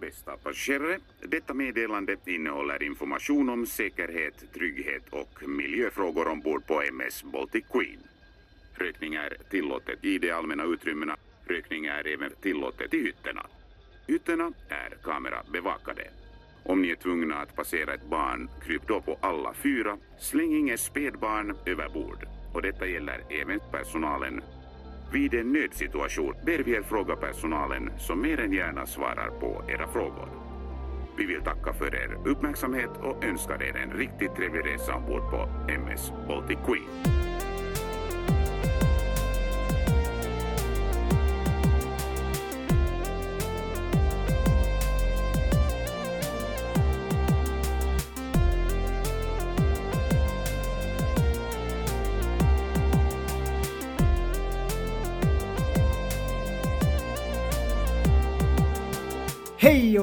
Bästa passagerare, detta meddelande innehåller information om säkerhet, trygghet och miljöfrågor ombord på MS Baltic Queen. Rökning är tillåtet i de allmänna utrymmena. Rökning är även tillåtet i hytterna. Hytterna är kamerabevakade. Om ni är tvungna att passera ett barn, kryp då på alla fyra. Släng inget spädbarn över bord. Och detta gäller även personalen. Vid en nödsituation ber vi er fråga personalen som mer än gärna svarar på era frågor. Vi vill tacka för er uppmärksamhet och önskar er en riktigt trevlig resa ombord på MS Baltic Queen.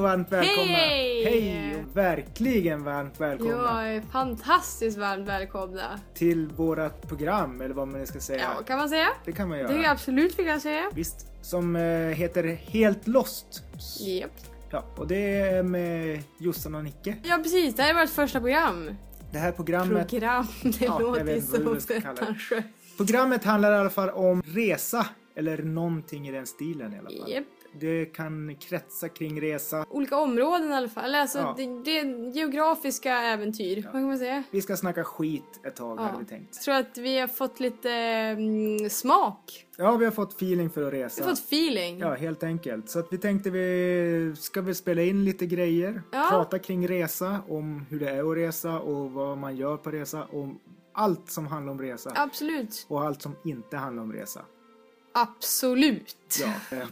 Varmt välkomna! Hej! Hej verkligen varmt välkomna är fantastiskt varmt välkomna. till vårat program, eller vad man ska säga. Ja, kan man säga. Det kan man Det göra. är absolut vi kan säga. Visst, som eh, heter Helt Lost. Japp. Ja, och det är med Jossan och Nicke. Ja precis, det här är vårt första program. Det här programmet, Program, det Ja, låter det. kanske. programmet handlar i alla fall om resa, eller någonting i den stilen i alla fall. Japp. Det kan kretsa kring resa. Olika områden i alla fall. Alltså, Ja. det, det är geografiska äventyr. Vad kan man säga? Vi ska snacka skit ett tag, Ja. hade vi tänkt. Jag tror att vi har fått lite mm, smak. Ja, vi har fått feeling för att resa. Vi har fått feeling. Ja, helt enkelt. Så att vi tänkte vi ska väl spela in lite grejer. Ja. Prata kring resa, om hur det är att resa och vad man gör på resa. Och allt som handlar om resa. Absolut. Och allt som inte handlar om resa. Absolut. Ja.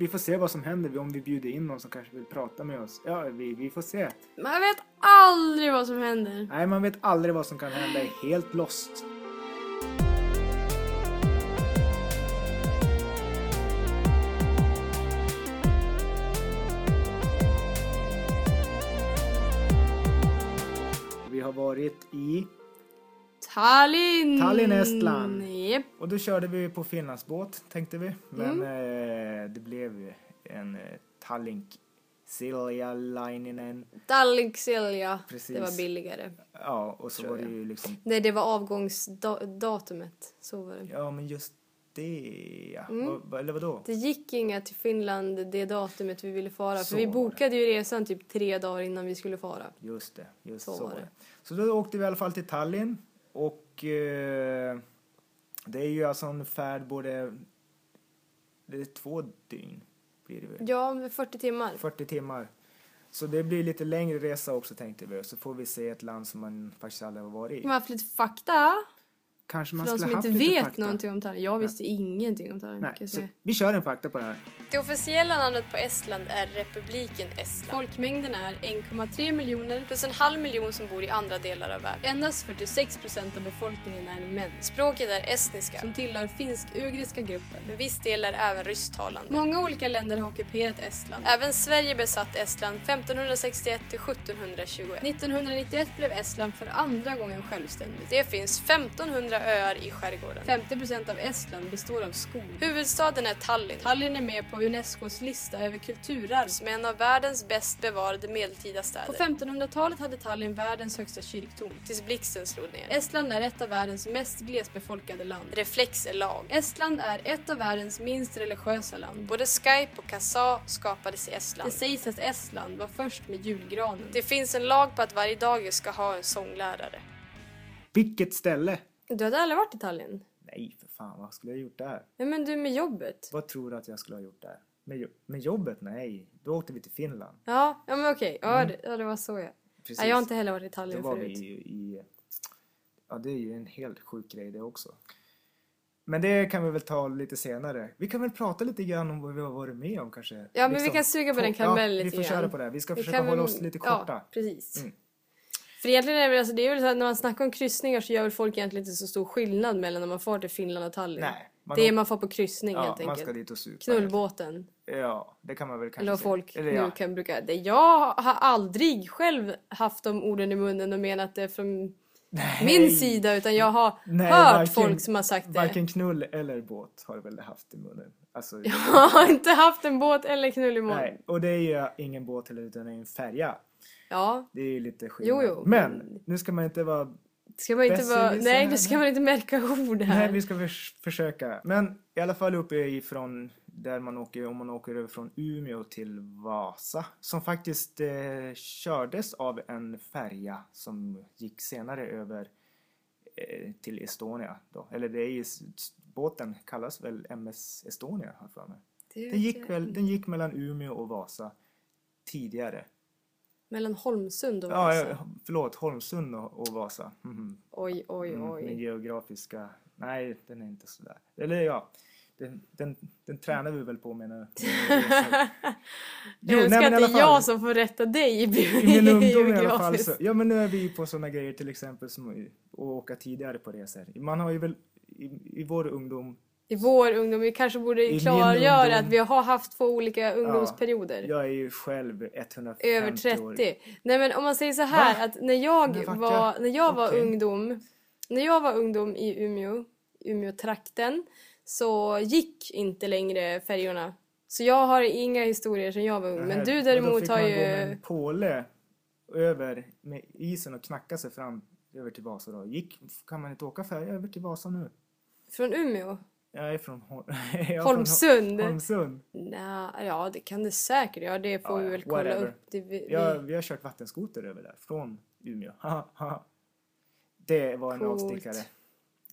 vi får se vad som händer om vi bjuder in någon som kanske vill prata med oss. Ja, vi, vi får se. Man vet aldrig vad som händer. Nej, man vet aldrig vad som kan hända. Är helt lost. Vi har varit i Tallinn! Tallinn, Estland. Japp. Och då körde vi på Finlandsbåt tänkte vi. Men Mm. eh, det blev en eh, Tallink Silja Laininen. Tallink-Silja. Precis. Det var billigare. Ja, och så var det ju liksom, Nej, det var avgångsdatumet. Så var det. ja men just det ja. Mm. Vad- eller vadå? Det gick inga till Finland det datumet vi ville fara. Så För vi bokade ju resan typ tre dagar innan vi skulle fara. Just det, just Så så, var det. det. Så då åkte vi i alla fall till Tallinn och eh, det är ju alltså en färd både, det är två dygn blir det väl? Ja, med 40 timmar. 40 timmar. Så det blir lite längre resa också tänkte vi. Så får vi se ett land som man faktiskt aldrig har varit i. Man har haft lite fakta. Kanske man För de skulle som haft inte vet fakta. någonting om Tallinn. Jag visste ingenting om Tallinn. Nej, så vi kör en fakta på det här. Det officiella namnet på Estland är Republiken Estland. Folkmängden är 1,3 miljoner plus en halv miljon som bor i andra delar av världen. Endast 46 procent av befolkningen är män. Språket är estniska som tillhör finsk-ugriska gruppen. Men viss del är även rysktalande. Många olika länder har ockuperat Estland. Även Sverige besatt Estland 1561 till 1721. 1991 blev Estland för andra gången självständigt. Det finns 1500 öar i skärgården. 50 procent av Estland består av skog. Huvudstaden är Tallinn. Tallinn är med på Unescos lista över kulturarv som är en av världens bäst bevarade medeltida städer. På 1500-talet hade Tallinn världens högsta kyrktorn tills blixten slog ner. Estland är ett av världens mest glesbefolkade land. Reflex är lag. Estland är ett av världens minst religiösa land. Både Skype och Kazaa skapades i Estland. Det sägs att Estland var först med julgranen. Det finns en lag på att varje dag ska ha en sånglärare. Vilket ställe? Du hade aldrig varit i Tallinn? Nej, för fan, vad skulle jag ha gjort där? Nej men du med jobbet. Vad tror du att jag skulle ha gjort där? Med, jo- med jobbet? Nej, då åkte vi till Finland. Ja, ja men okej. Ja, det, ja, det var så ja. Mm. Precis. ja. Jag har inte heller varit i Då Tallinn var vi förut. ju i... Ja, det är ju en helt sjuk grej det också. Men det kan vi väl ta lite senare. Vi kan väl prata lite grann om vad vi har varit med om kanske. Ja, men vi kan suga på den karamellen ja, lite vi får grann. köra på det. Vi ska Vi försöka hålla oss lite korta. Ja, precis. Mm. För egentligen är det, alltså, det är väl så att när man snackar om kryssningar så gör väl folk egentligen inte så stor skillnad mellan när man far till Finland och Tallinn. Nej, man det är man får på kryssning ja, helt man enkelt. ska dit och supa. Knullbåten. Ja, det kan man väl kanske Eller säga. folk Eller nu ja. kan bruka. Det jag har aldrig själv haft de orden i munnen och menat det från Nej. min sida utan jag har Nej, hört varken- folk som har sagt det. Varken knull eller båt har du väl haft i munnen? Alltså, Jag har inte haft en båt eller knull i mål. nej. Och det är ju ingen båt heller utan en färja. Ja, Det är ju lite skillnad. Jo, jo, Men nu ska man inte vara... ska man inte vara... Nej, nu ska man inte märka ord här. Nej, vi ska förs- försöka. Men i alla fall uppe ifrån där man åker, om man åker över från Umeå till Vasa. Som faktiskt eh, kördes av en färja som gick senare över eh, till Estonia. Då. Eller det är ju, båten kallas väl MS Estonia har jag för mig. Den gick, väl, den gick mellan Umeå och Vasa tidigare. Mellan Holmsund och Vasa. ja, förlåt, Holmsund och, och Vasa. Mhm. Oj, oj, Mm, oj. Den geografiska... Nej, den är inte sådär. Eller ja, den, den, den tränar vi väl på menar jag. jag önskar att det är jag som får rätta dig i I min ungdom i alla fall så, Ja men nu är vi på sådana grejer till exempel som att åka tidigare på resor. Man har ju väl i, i vår ungdom, I vår ungdom, vi kanske borde klargöra att vi har haft två olika ungdomsperioder. jag är ju själv 150 Över 30. år. Nej men om man säger så här Va? att när jag Men var, jag- när jag var ungdom, när jag var ungdom i Umeå, Umeå-trakten, så gick inte längre färjorna. Så jag har inga historier sedan jag var ung. Men Nähä, du och då däremot fick har man ju... gå med en påle över med isen och knacka sig fram över till Vasa då. Gick, kan man inte åka färja över till Vasa nu? Från Umeå? Jag är från, Hol- jag är från Holmsund? Hol- Holmsund. Nja, ja det kan det säkert göra. Det får Ja, vi ja, väl kolla whatever. upp. Det, vi, Ja, vi, har kört vattenskoter över där, från Umeå. Det var en Coolt. avstickare.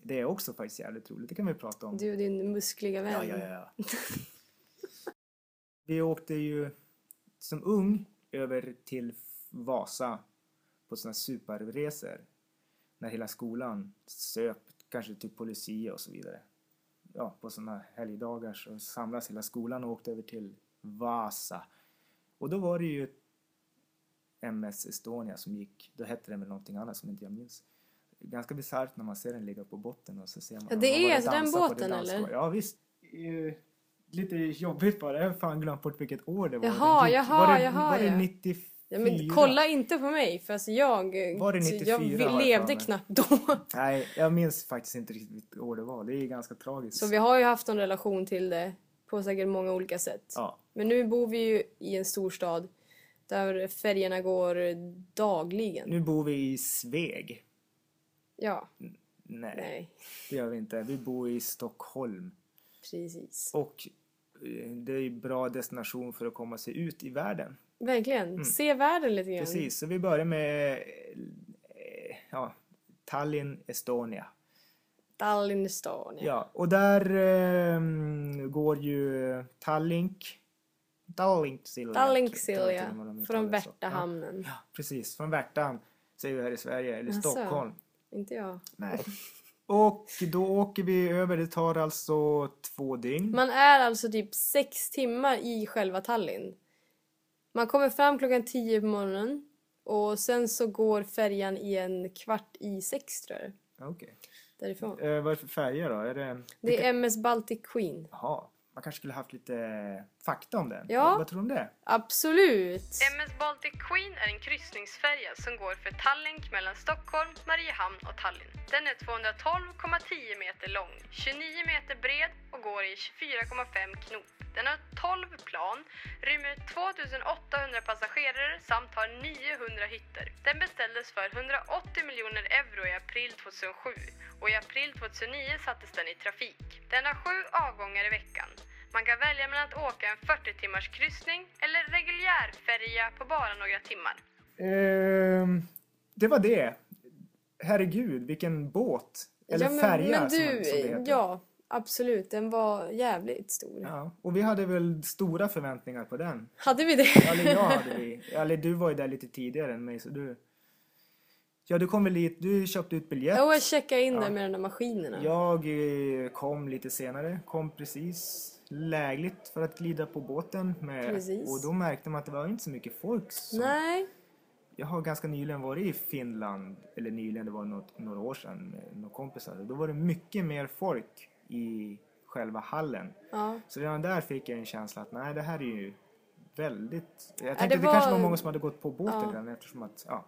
Det är också faktiskt jävligt roligt, det kan vi prata om. du och din muskliga vän. Ja, ja, ja. ja. vi åkte ju som ung över till Vasa på sådana superresor. När hela skolan söp, kanske till Policia och så vidare ja, på sådana helgdagar så samlades hela skolan och åkte över till Vasa. Och då var det ju MS Estonia som gick, då hette den väl någonting annat som inte jag minns. Ganska bisarrt när man ser den ligga på botten och så ser man... Ja, det är alltså den båten eller? Ja, visst. Lite jobbigt bara, jag har fan glömt bort vilket år det var. Jaha, det jaha, var det, jaha. Var det 95? Ja, men kolla inte på mig för alltså jag, Var det 94 jag jag levde mig? knappt då. Nej, jag minns faktiskt inte riktigt vilket år det var. Det är ganska tragiskt. Så vi har ju haft en relation till det på säkert många olika sätt. Ja, Men nu bor vi ju i en storstad där färgerna går dagligen. nu bor vi i Sveg. Ja, Nej, nej, det gör vi inte. Vi bor i Stockholm. precis. Och eh, det är en bra destination för att komma sig ut i världen. Verkligen, se världen lite grann. Mm. Precis, så vi börjar med eh, ja, Tallinn, Estonia. Tallinn Estonia. Ja, och där eh, går ju Tallink. Tallinksilja. Tallinksilja från. Värtahamnen. Ja, precis. Från Värtan säger vi här i Sverige, eller Jaså? Stockholm. Inte jag. Nej. Och då åker vi över, det tar alltså två dygn. Man är alltså typ sex timmar i själva Tallinn. Man kommer fram klockan tio på morgonen och sen så går färjan i en kvart i sex tror jag Okej. därifrån. Eh, vad är det för färger då? Är det... Det är MS Baltic Queen. Jaha, man kanske skulle haft lite fakta om den. Ja. Vad, tror du om det? Absolut! MS Baltic Queen är en kryssningsfärja som går för Tallink mellan Stockholm, Mariehamn och Tallinn. Den är 212,10 meter lång, 29 meter bred och går i 24,5 knop. Den har 12 plan, rymmer 2800 passagerare samt har 900 hytter. Den beställdes för 180 miljoner euro i april 2007 och i april 2009 sattes den i trafik. Den har sju avgångar i veckan. Man kan välja mellan att åka en 40 timmars kryssning eller reguljär färja på bara några timmar. Ehm, det var det. Herregud, vilken båt. Eller ja, men, färja men som, du, som det heter. ja absolut, den var jävligt stor. Ja, och vi hade väl stora förväntningar på den. Hade vi det? Eller jag hade vi. Eller du var ju där lite tidigare än mig så du... Ja, du kom väl hit, du köpte ut biljett. Jo, jag checkade in Ja. där med de där maskinerna. Jag eh, kom lite senare, kom precis lägligt för att glida på båten. Med, Precis. Och då märkte man att det var inte så mycket folk. Som, Nej, Jag har ganska nyligen varit i Finland, eller nyligen, det var något, några år sedan med några kompisar. Då var det mycket mer folk i själva hallen. ja. Så redan där fick jag en känsla att nej, det här är ju väldigt... Jag det tänkte det, var- kanske var många som hade gått på båten Ja. redan eftersom att, ja.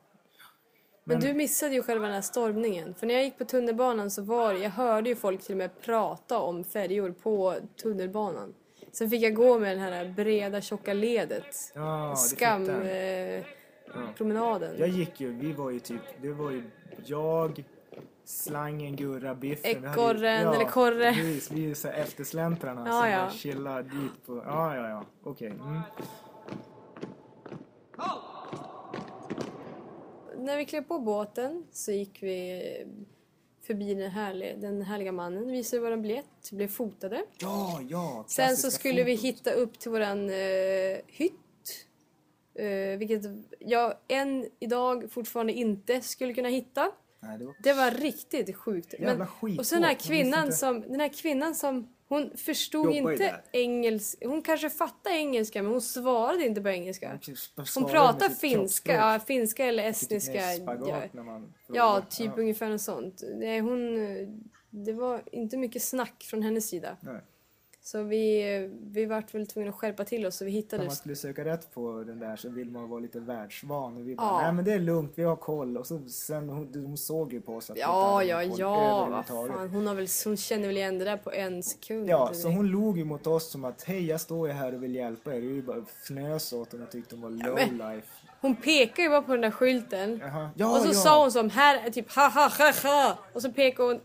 Men, du missade ju själva den här stormningen. För när jag gick på tunnelbanan så var jag hörde ju folk till och med prata om färjor på tunnelbanan. Sen fick jag gå med den här breda tjocka ledet. Ja, det Skam... fick den. Eh, Ja. promenaden. Jag gick ju, vi var ju typ, det var ju jag, Slangen, Gurra, Biffen. ju- Ekorren, eller Korre. Precis, vi är så här eftersläntrarna Ja, som ja. chillar dit på, ja ja ja, okej. Mm. När vi klev på båten så gick vi förbi den, härliga, den härliga mannen, visade vår biljett, blev fotade. Ja, ja. Sen så skulle vi fotot. hitta upp till våran eh, hytt. Eh, vilket jag än idag fortfarande inte skulle kunna hitta. Nej, det var... Det var riktigt sjukt. Jävla skitbåt, och så den här kvinnan som, den här kvinnan som hon förstod Jobbar inte engelska. Hon kanske fattade engelska men hon svarade inte på engelska. Hon sitt finska, ja, finska eller estniska. Ja, ja, typ ungefär något sånt. Nej, hon, det var inte mycket snack från hennes sida. Nej. Så vi, vi vart väl tvungna att skärpa till oss och vi hittade... man skulle söka rätt på den där så vill man vara lite världsvan. Och vi bara, Ja. nej men det är lugnt, vi har koll. Och så sen, hon, hon såg ju på oss att Ja, ja, ja, vad fan. Hon, har väl, hon känner väl igen det där på en sekund. Ja, så hon log ju mot oss som att hej jag står ju här och vill hjälpa er. Vi bara fnös åt henne och tyckte hon var low men- life. Hon pekade ju bara på den där skylten. Jaha. Ja, och så ja. sa hon som här är typ ha ha ha ha och så pekade hon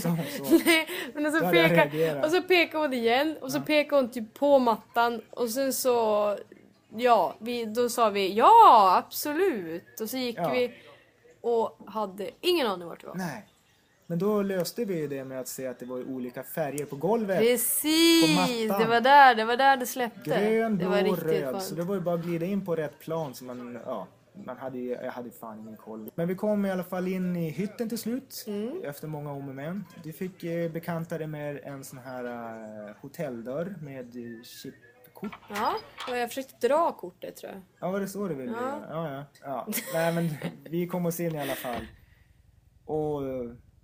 Sa hon så? Nej, men och så reagerat. och så pekade hon igen och så pekade hon typ på mattan och sen så ja, vi, då sa vi ja absolut och så gick Ja. vi och hade ingen aning vart det var. Nej. Men då löste vi det med att se att det var olika färger på golvet. Precis, På mattan. det var där det var där det släppte. Grön, det blå, röd. skönt. Så det var ju bara att glida in på rätt plan. Så man, ja, man hade, jag hade fan ingen koll. Men vi kom i alla fall in i hytten till slut. Mm. Efter många om och men. Du fick eh, bekanta dig med en sån här eh, hotelldörr med eh, chipkort. Ja, och jag försökte dra kortet tror jag. Ja, var det så du ville Ja. göra? Ja, ja. ja. Nej, men vi kom oss in i alla fall. Och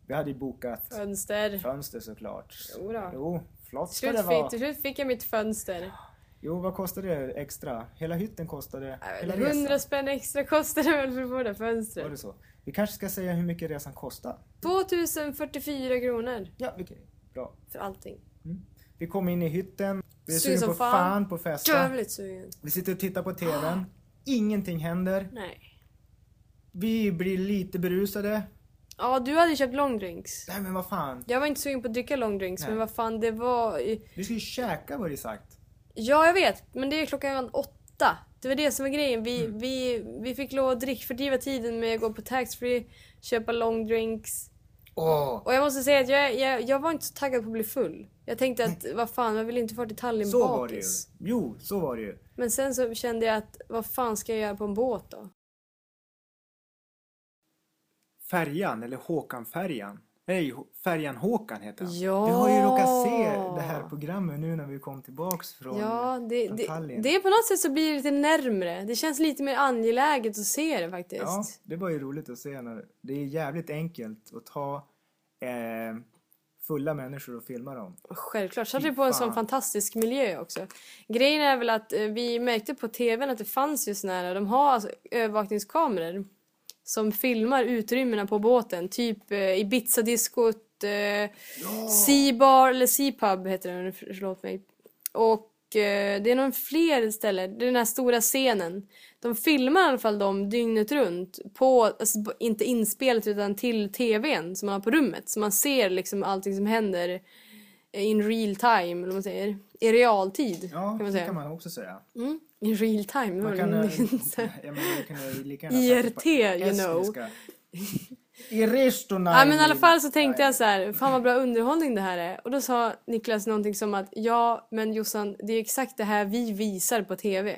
vi hade ju bokat Fönster. fönster såklart. Jodå. Jo, flott ska det vara. fick, till slut fick jag mitt fönster. Jo, vad kostade det extra? Hela hytten kostade... Hela 100 resan. spänn extra kostade det väl för båda Var det fönstret. så? Vi kanske ska säga hur mycket resan kostar. 2044 kronor Ja, okej. Bra. för allting. Vi kom in i hytten. Vi är Sugen sugna som på fan. fan på sugen. Vi sitter och tittar på TVn. Ingenting händer. Nej. Vi blir lite berusade. Ja, du hade köpt longdrinks. Nej men vad fan. Jag var inte sugen på att dricka longdrinks, Nej. men vad fan det var... Vi ska ju käka var det sagt. Ja, jag vet, men det är klockan åtta. Det var det som var grejen. Vi, Mm. vi, vi fick lov att drick, fördriva tiden med att gå på taxfree, köpa longdrinks. Åh! Och jag måste säga att jag, jag, jag var inte så taggad på att bli full. Jag tänkte att vad fan, jag vill inte få till Tallinn Så var det ju. bakis. Jo, så var det ju. Men sen så kände jag att vad fan ska jag göra på en båt då? Färjan, eller Håkan-färjan. Nej, färjan Håkan heter han. Ja. Vi har ju råkat se det här programmet nu när vi kom tillbaks från, ja, det, från det, Tallinn. det är på något sätt så blir det lite närmre. Det känns lite mer angeläget att se det faktiskt. Ja, det var ju roligt att se. När det är jävligt enkelt att ta eh, fulla människor och filma dem. Självklart. Hade vi på en sån fantastisk miljö också. Grejen är väl att eh, vi märkte på tvn att det fanns ju såna här, de har alltså övervakningskameror som filmar utrymmena på båten. Typ eh, Ibiza-diskot, eh, Sea-bar, eller Sea-pub heter den, förlåt mig. Och eh, det är någon fler ställen, det är den här stora scenen. De filmar i alla fall dem dygnet runt på, alltså, inte inspelat utan till tvn som man har på rummet. Så man ser liksom allting som händer in real time, eller vad man säger. I realtid, Ja, kan man det säga. kan man också säga. Mm, in real time, var Man kan, väl eh, en- jag menar, vi kan ju lika gärna sagt IRT, you know. I restorna. Ja men i alla fall så tänkte jag så här, fan vad bra underhållning det här är. Och då sa Niklas någonting som att ja men Jossan, det är exakt det här vi visar på TV.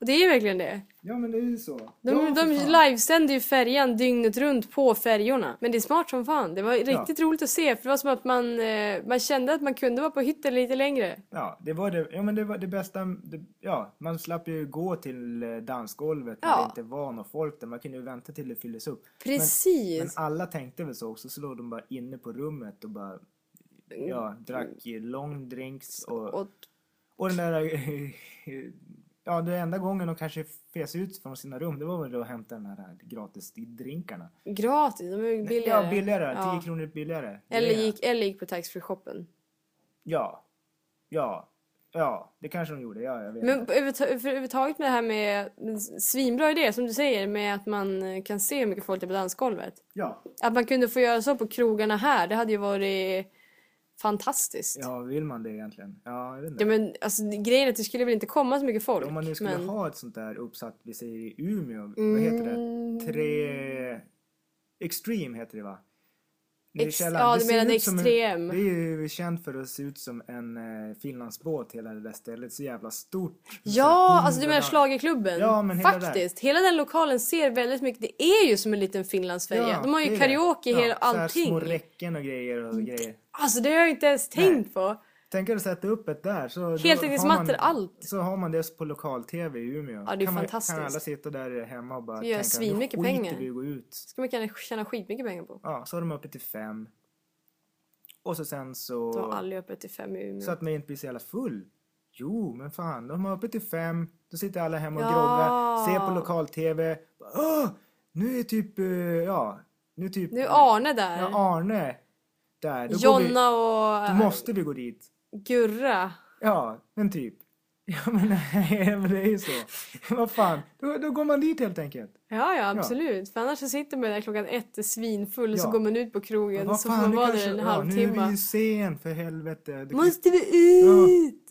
Och det är ju verkligen det. Ja men det är ju så. De, ja, de livesänder ju färjan dygnet runt på färjorna. Men det är smart som fan. Det var riktigt roligt att se för det var som att man, eh, man kände att man kunde vara på hytten lite längre. Ja, det var det, ja, men det, var det bästa. Det, ja, man slapp ju gå till eh, dansgolvet när Ja. det inte var någon folk där. Man kunde ju vänta till det fylldes upp. Precis. Men alla tänkte väl så också, så låg de bara inne på rummet och bara ja, drack long drinks och, och, och, den där ja, det enda gången de kanske fes ut från sina rum, det var väl då att hämta den här gratis drinkarna. gratis, de är billigare. Ja, billigare. 10 Ja. kronor billigare. Eller gick, eller gick på taxfree-shoppen. Ja. Ja. Ja, det kanske de gjorde. Ja, jag vet Men överhuvudtaget med det här med med svinbra idé som du säger med att man eh, kan se hur mycket folk det är på dansgolvet. Ja. Att man kunde få göra så på krogarna här, det hade ju varit fantastiskt. ja, vill man det egentligen? Ja, jag vet inte. Ja men alltså grejen är att det skulle väl inte komma så mycket folk. Om man nu skulle men... ha ett sånt där uppsatt, vi säger i Umeå, vad heter det? Mm. Tre... Extreme heter det va? Ex- källaren. ja, Det du som en- extrem. Det är ju känt för att se ut som en eh, Finlandsbåt hela det där stället. Så jävla stort. Ja, alltså du menar schlagerklubben? Ja, men hela Faktiskt. Hela den lokalen ser väldigt mycket, det är ju som en liten Finlandsfärja. Ja, De har ju karaoke hela ja, så här allting. små räcken och grejer och grejer. Alltså det har jag inte ens tänkt på. Tänk er att sätta upp ett där. Så Heltäckningsmattor, har man- allt. Så har man det på lokal-tv i Umeå. Ja, det är kan man- fantastiskt. Kan alla sitta där hemma och bara Det gör tänka skiter pengar. vi och gå ut. ska man kunna tjäna skitmycket pengar på. Ja, så är de uppe till fem. Och så sen så... har aldrig öppet till fem i Umeå. Så att man inte blir så jävla full. Jo, men fan, de har uppe till fem. Då sitter alla hemma och Ja. groggar, ser på lokal-tv. Åh, nu är typ, eh, ja, nu är typ... Nu är Arne där. Ja, Arne. Där. Då, Jonna och vi, då måste vi gå dit. Gurra. Ja, men typ. Ja, men nej, men det är ju så. Vad fan, då, då går man dit helt enkelt. Ja, ja absolut. För annars så sitter man där klockan ett är svinfull och så Ja. går man ut på krogen Vad så får man vara kanske- där en ja, Nu är halvtimme. vi ju sen, för helvete. Det- Måste vi ut?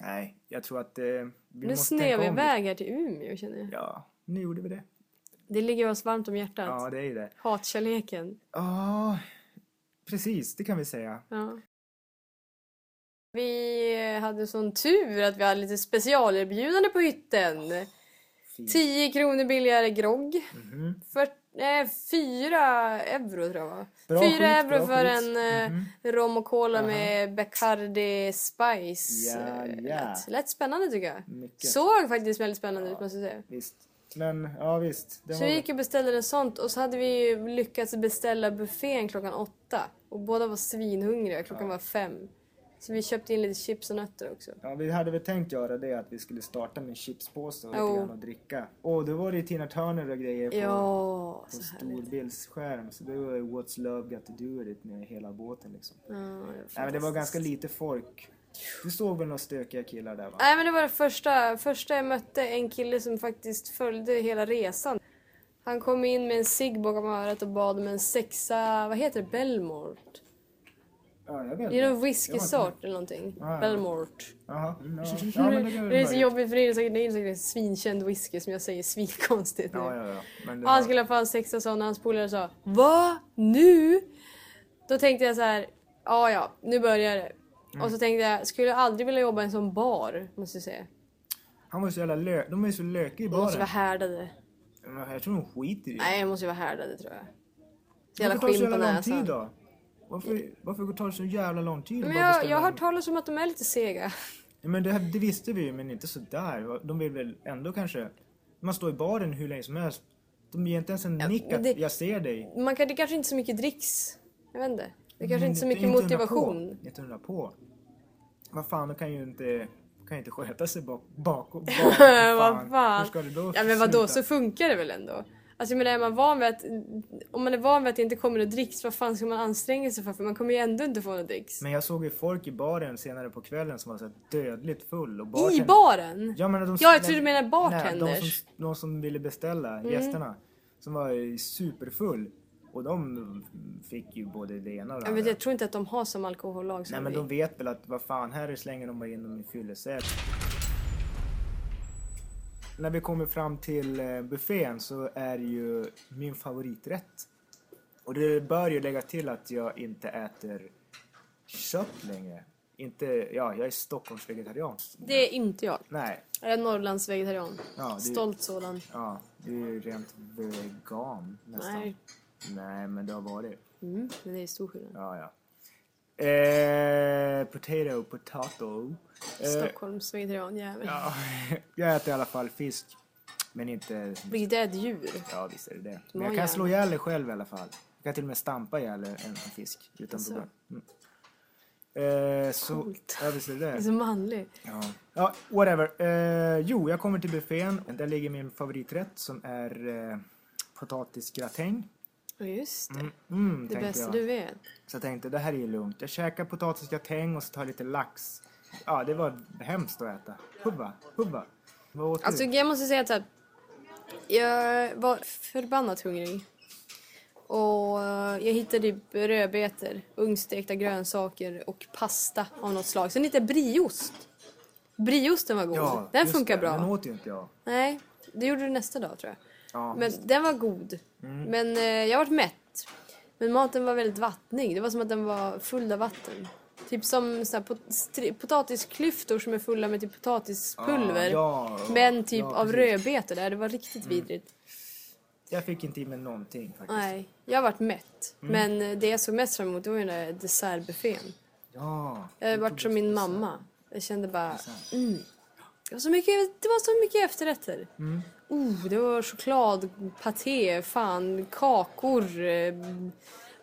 Nej, jag tror att eh, vi Nu måste tänka vi iväg här till Umeå känner jag. Ja, nu gjorde vi det. Det ligger oss varmt om hjärtat. Ja, det är ju det. Hatkärleken. Ja, precis, det kan vi säga. Ja. Vi hade sån tur att vi hade lite specialerbjudande på hytten. Fint. 10 kronor billigare grogg. Mhm. För, eh, 4 euro tror jag va? Bra 4 skit, euro för skit. en eh, Mhm. rom och cola Aha. med Bacardi Spice. Ja, Eh, ja. Lät, lät spännande tycker jag. Mycket. Såg faktiskt väldigt spännande ut måste jag säga. Visst. Men, ja visst. Så var vi gick och beställde en sånt och så hade vi lyckats beställa buffén klockan åtta. Och båda var svinhungriga, klockan var fem. Så vi köpte in lite chips och nötter också. Ja, vi hade väl tänkt göra det att vi skulle starta med chipspåse och lite Jo. grann och dricka. Och då var det ju Tina Turner och grejer på, Ja, på storbildsskärm. Så det var ju What's Love Got To Do With It med hela båten liksom. Ja, det Nej, men det var ganska lite folk. Du såg väl några stökiga killar där va? Nej men det var det första, första jag mötte en kille som faktiskt följde hela resan. Han kom in med en cigg bakom örat och bad om en sexa, vad heter det, Belmort? Ja, jag vet Det är någon whiskysort eller någonting. Ja, ja. Belmort. Jaha. mm, Ja, ja, men det det är så jobbigt för det är säkert, det är säkert en svinkänd whisky som jag säger svinkonstigt nu. Ja, ja, ja. Men det Och han var... skulle ha fan sexa så när hans polare sa Va? Nu? Då tänkte jag så här, ja ja, nu börjar det. Mm. Och så tänkte jag, skulle jag aldrig vilja jobba i en sån bar, måste jag säga. Han var så jävla lö... De är så lökiga i De måste baren. vara härdade. Jag tror de skiter i det. Nej, jag måste ju vara härdade tror jag. Så jävla Varför tar det så skinn på jävla lång tid näsan. då? Varför, varför tar det så jävla lång tid? Men jag, jag har hört talas om att de är lite sega. Ja, men det, här- det visste vi ju, men inte så där. De vill väl ändå kanske... Man står i baren hur länge som helst. De ger inte ens en Ja, nick att det- jag ser dig. Man kan, det kanske inte så mycket dricks. Jag vet inte. Det kanske Men inte så mycket undra motivation. Inte undra på. Vad fan, de kan ju inte, kan inte sköta sig bak, bak, bak Vad fan. Hur ska det då Ja men vadå, så funkar det väl ändå? Alltså jag menar, är man van vid att... Om man är van vid att det inte kommer något dricks, vad fan ska man anstränga sig för? För man kommer ju ändå inte få något dricks. Men jag såg ju folk i baren senare på kvällen som var så här dödligt full. Och I bartender- baren? Ja, men de, Ja, jag tror du menar Nej, bartenders. Mm. de, som, de som ville beställa, gästerna, som var superfull. Och de fick ju både det ena och det Jag, andra. vet, jag tror inte att de har som alkohollag som Nej men vi. de vet väl att vad fan, här slänger de bara in dem i fyllecell. När vi kommer fram till eh, buffén så är ju min favoriträtt. Och det bör ju lägga till att jag inte äter kött längre. Inte, ja, jag är Stockholmsvegetarian. Det är inte jag. Nej, Jag är Norrlandsvegetarian. Ja, det- Stolt sådan. ja, du är ju rent vegan nästan. Nej. Nej, men det har varit. Mm, men det är stor skillnad. Ja, ja. Eh, potato, potato. Eh, Stockholmsvegetarian jävel. Ja, jag äter i alla fall fisk. Men inte... Vilket är ett djur. Ja, visst är det det. Men jag kan slå ihjäl det själv i alla fall. Jag kan till och med stampa ihjäl en, en fisk utan Jaså? problem. Mm. Eh, så, Coolt. ja, visst är det Det är så manlig. Ja, ja whatever. Eh, jo, jag kommer till buffén. Där ligger min favoriträtt som är eh, potatisgratäng. Just det. Mm, mm, det bästa jag. du vet. Så jag tänkte, det här är ju lugnt. Jag käkar potatisgratäng och så tar jag lite lax. Ja, det var hemskt att äta. Hubba, hubba. Vad åt Alltså du? jag måste säga att här, jag var förbannat hungrig. Och eh, jag hittade rödbetor, ugnstekta grönsaker och pasta av något slag. Sen hittade jag brieost. Brieosten var god. Ja, den funkar det. bra. Den åt ju inte jag. Nej, det gjorde du nästa dag tror jag. Ja, Men den var god. Mm. Men eh, jag varit mätt. Men maten var väldigt vattnig. Det var som att den var full av vatten. Typ som så pot- potatisklyftor som är fulla med typ potatispulver. ja, men typ ja, av. Mm. rödbetor där. Det var riktigt vidrigt. Jag fick inte i mig någonting faktiskt. Nej, jag varit mätt. Mm. Men det jag såg mest fram emot var ju den där dessertbuffén. Ja. Jag varit som min mamma. Jag kände bara... Mm. Det var så mycket, det var så mycket efterrätter. Mm. Oh, det var choklad, paté, fan, kakor. eh,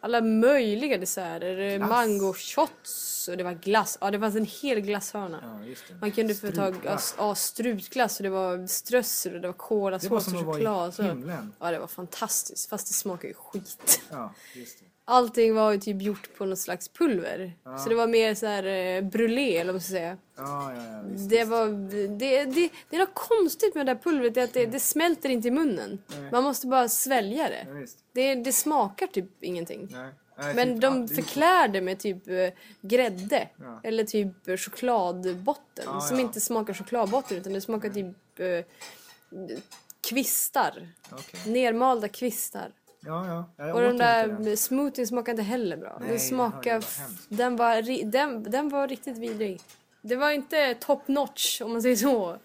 Alla möjliga desserter. eh, Glass. Mango shots och det var glass. Ja, det fanns en hel glasshörna. Ja, just det. Man kunde få tag i Strutglass. ja, strutglass och det var strössel och det var Det var kolasås som och att vara choklad. i Så. himlen. Ja, det var fantastiskt. Fast det smakar ju skit. Ja, just det. Allting var ju typ gjort på något slags pulver. Så det var mer så här eh, brulé eller vad man ska säga. Ja, ja, ja, visst. Det var... Det, det, det är något konstigt med det där pulvret. Det, är att det, det smälter inte i munnen. Man måste bara svälja Ja, det. visst. Det, det smakar typ ingenting. Nej. Nej, Men fan, de förklär det med typ eh, grädde. Ja. Eller typ eh, chokladbotten. Ja, som ja. inte smakar chokladbotten utan det smakar typ eh, kvistar. Okej. Nermalda kvistar. Ja, ja. Jag Och den där smoothien smakade inte heller bra. Nej, den smakade... var. Den var, den, den var riktigt vidrig. Det var inte top notch om man säger så.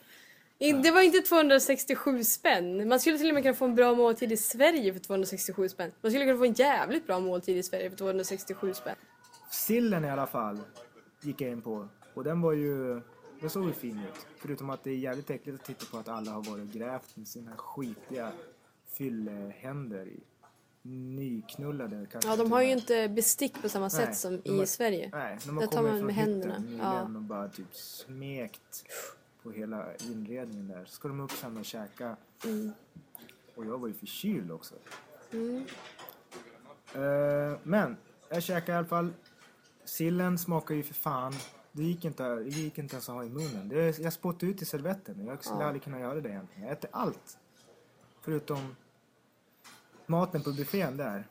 Det var inte 267 spänn. Man skulle till och med kunna få en bra måltid i Sverige för 267 spänn. Man skulle kunna få en jävligt bra måltid i Sverige för 267 spänn. Sillen i alla fall gick jag in på. Och den var ju... Den såg ju fin ut. Förutom att det är jävligt äckligt att titta på att alla har varit och grävt med sina skitiga fyllehänder i. Nyknullade kanske. Ja, de har ju inte bestick på samma sätt Nej, som har- i Sverige. Nej, de har Där tar man från med händerna. Ja. och bara typ smekt på hela inredningen där. Så ska de upp sen och käka. Mm. Och jag var ju förkyld också. Eh, men jag käkade i alla fall. Sillen smakar ju för fan. Det gick inte, det gick inte ens att ha i munnen. Det, jag spottade ut i servetten. Jag skulle aldrig kunna göra det egentligen. Jag äter allt. Förutom maten på buffén där.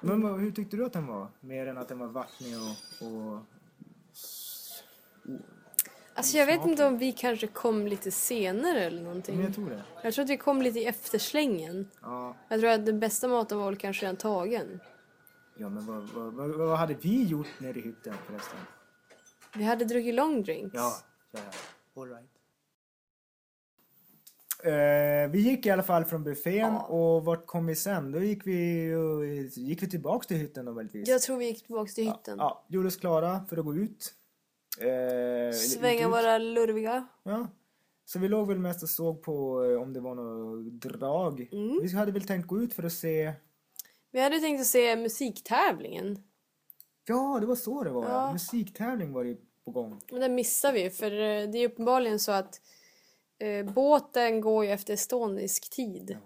Men vad, hur tyckte du att den var? Mer än att den var vattnig och... och Alltså jag vet inte om vi kanske kom lite senare eller någonting. men jag tror det. Jag tror att vi kom lite i efterslängen. Ja, Jag tror att den bästa maten var väl kanske redan tagen. ja men vad, vad, vad, vad hade vi gjort nere i hytten förresten? Vi hade druckit long drinks. Ja, så här. All right. Eh, vi gick i alla fall från buffén Ja. och vart kom vi sen? Då gick vi, gick vi tillbaks till hytten då möjligtvis. Jag tror vi gick tillbaka till hytten. Ja, gjorde oss klara för att gå ut. Eh, Svänga ut. våra lurviga. Ja. Så vi låg väl mest och såg på eh, om det var något drag. Mm. Vi hade väl tänkt gå ut för att se... Vi hade tänkt att se musiktävlingen. Ja, det var så det var. Ja. Ja. Musiktävling var det på gång. Men den missade vi för eh, det är uppenbarligen så att båten går ju efter estonisk tid.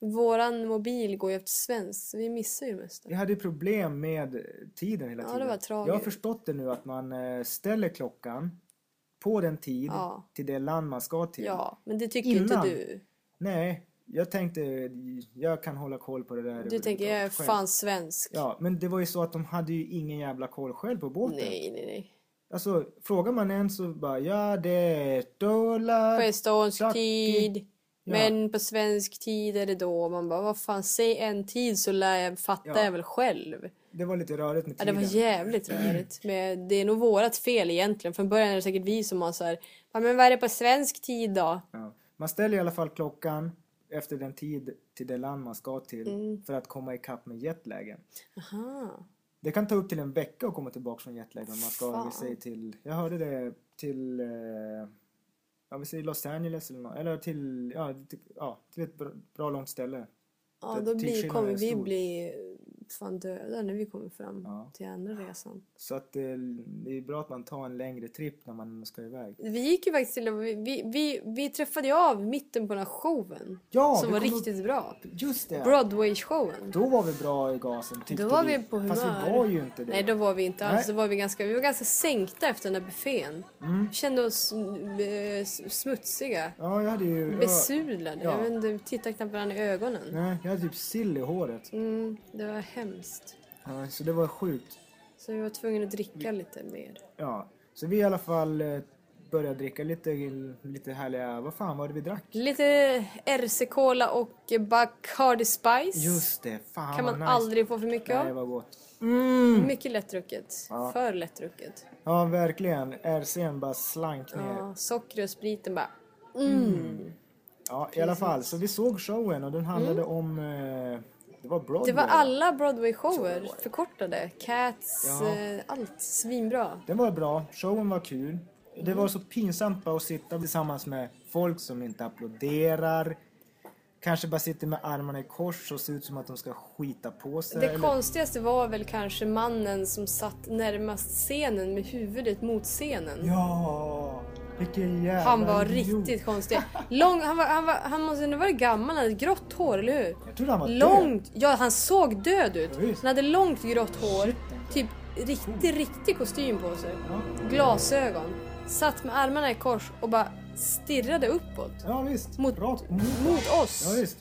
Våran mobil går ju efter svensk. Så vi missar ju det mesta. Vi hade ju problem med tiden hela Ja, tiden. det var tragiskt. Jag har förstått det nu att man eh, ställer klockan på den tid Ja. till det land man ska till. Ja, men det tycker Innan. inte du. Nej, jag tänkte jag kan hålla koll på det där. Du tänker jag är fan svensk. Ja, men det var ju så att de hade ju ingen jävla koll själv på båten. Nej, nej, nej. Alltså, frågar man en så bara ja det är dollar. På estonsk Saki. tid. Ja. Men på svensk tid är det då. Man bara, vad fan, säg en tid så lär jag fatta Ja. jag väl själv. Det var lite rörigt med Ja, tiden. det var jävligt rörigt. Men det är nog vårat fel egentligen. Från början är det säkert vi som har så här, ja, men vad är det på svensk tid då? Ja. Man ställer i alla fall klockan efter den tid till det land man ska till Mm. för att komma ikapp med jetlagen. Aha. Det kan ta upp till en vecka att komma tillbaka från jetlag om man ska, vi säger till, jag hörde det till, eh, ja vi säger Los Angeles eller något, eller till, ja, till, ja, till ett bra, bra långt ställe. Ja, då blir, kommer vi bli fan döda när vi kommer fram Ja. till andra resan. Så att det, det är bra att man tar en längre tripp när man ska iväg. Vi gick ju faktiskt till, vi, vi, vi, vi träffade ju av mitten på den här showen. Ja, som var riktigt bra. Just det! Broadway-showen. Då var vi bra i gasen tyckte Då var vi. vi på humör. Fast vi var ju inte det. Nej, då var vi inte alls. Då var vi, ganska, vi var ganska sänkta efter den där buffén. Mm. Kände oss eh, smutsiga. Ja, jag hade ju... Besudlade. Ja. Jag vet inte, tittade knappt varandra i ögonen. Nej, jag hade typ sill i håret. Mm, det var hemskt. Ja, så det var sjukt. Så vi var tvungna att dricka lite mer. Ja, så vi i alla fall eh, började dricka lite, lite härliga... Vad fan var det vi drack? Lite RC-cola och Bacardi Spice. Just det, fan kan vad man nice. aldrig få för mycket Nej, av. det var gott. Mm. Mycket lättdrucket. Ja. För lättdrucket. Ja, verkligen. RC'n bara slank ner. Ja, socker och spriten bara... Mm. Ja, i alla fall. Så vi såg showen och den handlade om... Eh, det var Broadway. Det var alla Broadway-shower förkortade. Cats, Ja. eh, allt. Svinbra. Den var bra, showen var kul. Det var så pinsamt bara att sitta tillsammans med folk som inte applåderar. Kanske bara sitter med armarna i kors och ser ut som att de ska skita på sig. Det eller- konstigaste var väl kanske mannen som satt närmast scenen med huvudet mot scenen. Ja, vilken jävla Han var idiot. riktigt konstig. Lång, han, var, han, var, han måste ha varit gammal, han hade grått hår, eller hur? Jag trodde han var död. Långt, ja han såg död ut. Ja. Han hade långt grått hår, typ riktig, riktig kostym på sig. Ja. Glasögon. Satt med armarna i kors och bara stirrade uppåt. Ja visst. Mot, mot. mot oss. Ja visst.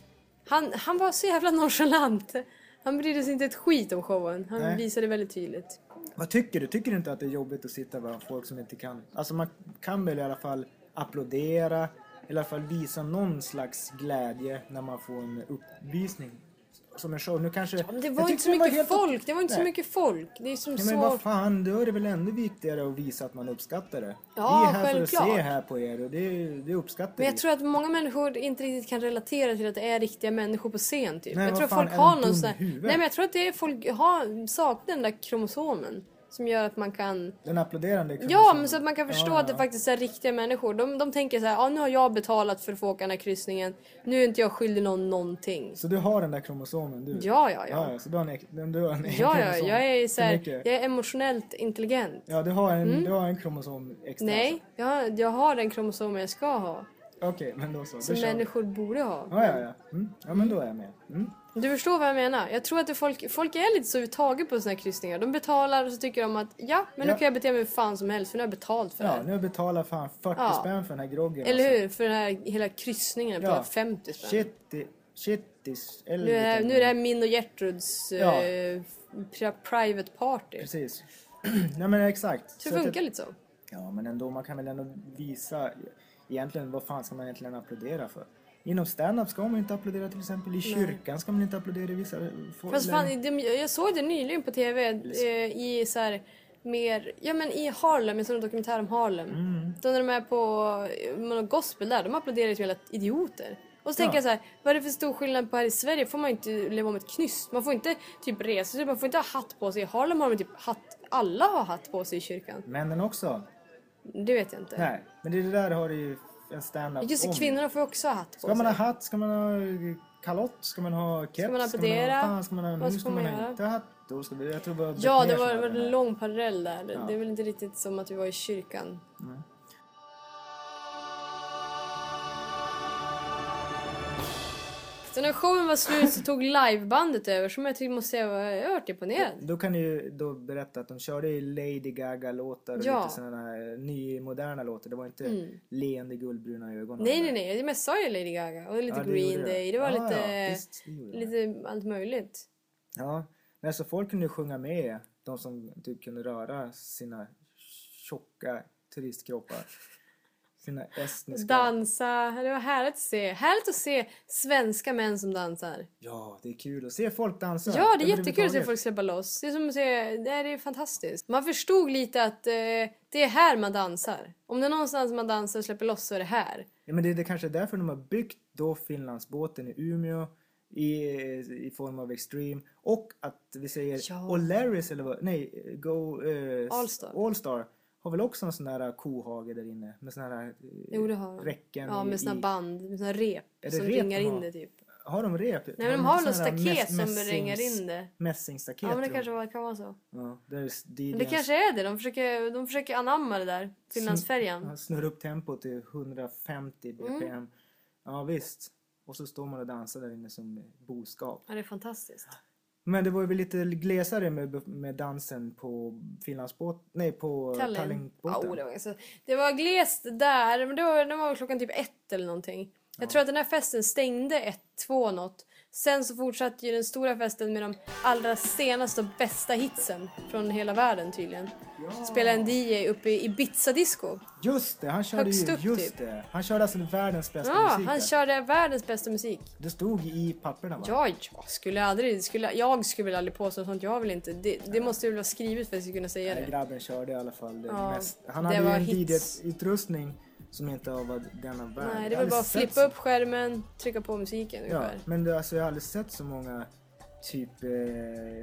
Han, han var så jävla nonchalant. Han brydde sig inte ett skit om showen. Han Nej. visade väldigt tydligt. Vad tycker du? Tycker du inte att det är jobbigt att sitta bland folk som inte kan? Alltså man kan väl i alla fall applådera, i alla fall visa någon slags glädje när man får en uppvisning. Som en show. Nu kanske... Men det jag var tyckte inte så mycket helt- folk. Det var inte så Nej. mycket folk. Det är som Ja, så... men vad fan, då är det väl ännu viktigare att visa att man uppskattar det. Ja, vi är här för att självklart. se här på er och det, det uppskattar Men jag vi. tror att många människor inte riktigt kan relatera till att det är riktiga människor på scen. Typ. Nej, jag tror att fan, folk har någon sån? Nej men jag tror att det är folk har, saknar den där kromosomen. Som gör att man kan... Den applåderande Ja, kromosomen. men så att man kan förstå Ja, att det ja. faktiskt är riktiga människor. De, de tänker så här, ja nu har jag betalat för att få åka den här kryssningen. Nu är inte jag skyldig någon någonting. Så du har den där kromosomen du? Ja, ja, Ja, ja. ja, så du har en, du har en Ja, ja, jag är, så här, jag är emotionellt intelligent. Ja, du har en, du har en kromosom extra. Mm. Nej, jag, jag har den kromosomen jag ska ha. alltså. Okej, men då så. Som människor borde ha. Ja, ja, ja. Mm. Ja, men då är jag med. Mm. Du förstår vad jag menar. Jag tror att det folk, folk är lite så uttaget på såna här kryssningar. De betalar och så tycker de att ja, men Ja. nu kan jag bete mig hur fan som helst för nu har jag betalt för det Ja, här. nu har jag betalat fan 40 Ja. spänn för den här groggen. Eller alltså. hur? För den här hela kryssningen Ja. på 50 spänn. Shit, i- shit is Nu är, det nu är det här min och Gertruds Ja. eh, pri- private party. Precis. Nej men exakt. Så det funkar lite så. Ja, men ändå, man kan väl ändå visa egentligen vad fan ska man egentligen applådera för? Inom stand-up ska man inte applådera till exempel. I kyrkan ska man inte applådera i vissa... Fast fan, de, jag såg det nyligen på TV eh, i så här mer, ja men i Harlem, en sån dokumentär om Harlem. Mm. Då när de är på eh, gospel där, de applåderar som jävla idioter. Och så tänker Ja. jag så här, vad är det för stor skillnad på här i Sverige? får man inte leva om ett knyst. Man får inte typ resa sig, man får inte ha hatt på sig. I Harlem har man typ hatt, alla har hatt på sig i kyrkan. Männen också? Det vet jag inte. Nej, men det, det där har ju en stand-up Just det, om. kvinnorna får också ha hatt på Ska man sig. ha hatt? Ska man ha kalott? Ska man ha keps? man Ska man applådera? ha, fan, ska man ha, Vad nu ska ska man man göra? inte ha hatt. Då ska vi, jag tror var Ja, det var, var en lång parallell där. Ja. Det är väl inte riktigt som att vi var i kyrkan. Så när showen var slut så tog livebandet över som jag tycker måste säga var ört imponerad. Då kan ni ju då berätta att de körde ju Lady Gaga-låtar och Ja. lite sådana här nymoderna låtar. Det var inte Mm. leende guldbruna ögon. Nej, nej, nej. Det sa ju Lady Gaga och lite Ja, Green. Day. Det var Ja, lite, ja, visst, det. lite allt möjligt. Ja, men alltså folk kunde ju sjunga med. De som typ kunde röra sina tjocka turistkroppar. Sina estniska... Dansa. Det var härligt att se. Härligt att se svenska män som dansar. Ja, det är kul att se folk dansa. Ja, det är jättekul att se folk släppa loss. Det är som att se, det är, det är fantastiskt. Man förstod lite att eh, det är här man dansar. Om det är någonstans man dansar och släpper loss så är det här. Ja, men det är det kanske därför de har byggt då Finlandsbåten i Umeå i, i form av Extreme. Och att vi säger Ja. O'Larrys eller vad, nej, Go... eh, Allstar. Allstar har väl också en sån där kohage där inne med såna här eh, Jo, det har räcken Ja, med såna i- band, med såna rep det som rep ringar in det typ. Har de rep? Nej men de har något staket som ringar in det. Mässingstaket. Ja men det kanske var, kan vara så. Ja, där är det DJs kanske är det. De försöker, de försöker anamma det där. Finlandsfärjan. Han snurrar upp tempot till 150 Mm. bpm. Ja visst. Och så står man och dansar där inne som boskap. Ja det är fantastiskt. Men det var ju lite glesare med, med dansen på Finlandsbåt, nej på Tallinn. Ja, Tallinnbåten. oh, det, var, alltså, det var glest där, men det var, det var klockan typ ett eller någonting. Jag tror att den här festen stängde ett, två något. Sen så fortsatte ju den stora festen med de allra senaste och bästa hitsen från hela världen tydligen. Spelade en DJ uppe i Ibiza Disco. Just det, han körde Högst ju, upp, just typ. det. Han körde alltså världens bästa Ja, musik han där. körde världens bästa musik. Det stod i papperna va? Ja, jag skulle aldrig, skulle, jag skulle väl aldrig påstå sånt. Jag vill inte. Det, det måste väl vara skrivet för att jag ska kunna säga Nej, det. grabben körde i alla fall det Ja, mest. Han hade ju en hits. DJ-utrustning som inte var denna värld. Nej, det var har bara att flippa så- upp skärmen, trycka på musiken Ja, ungefär. men det, alltså, jag har aldrig sett så många typ eh,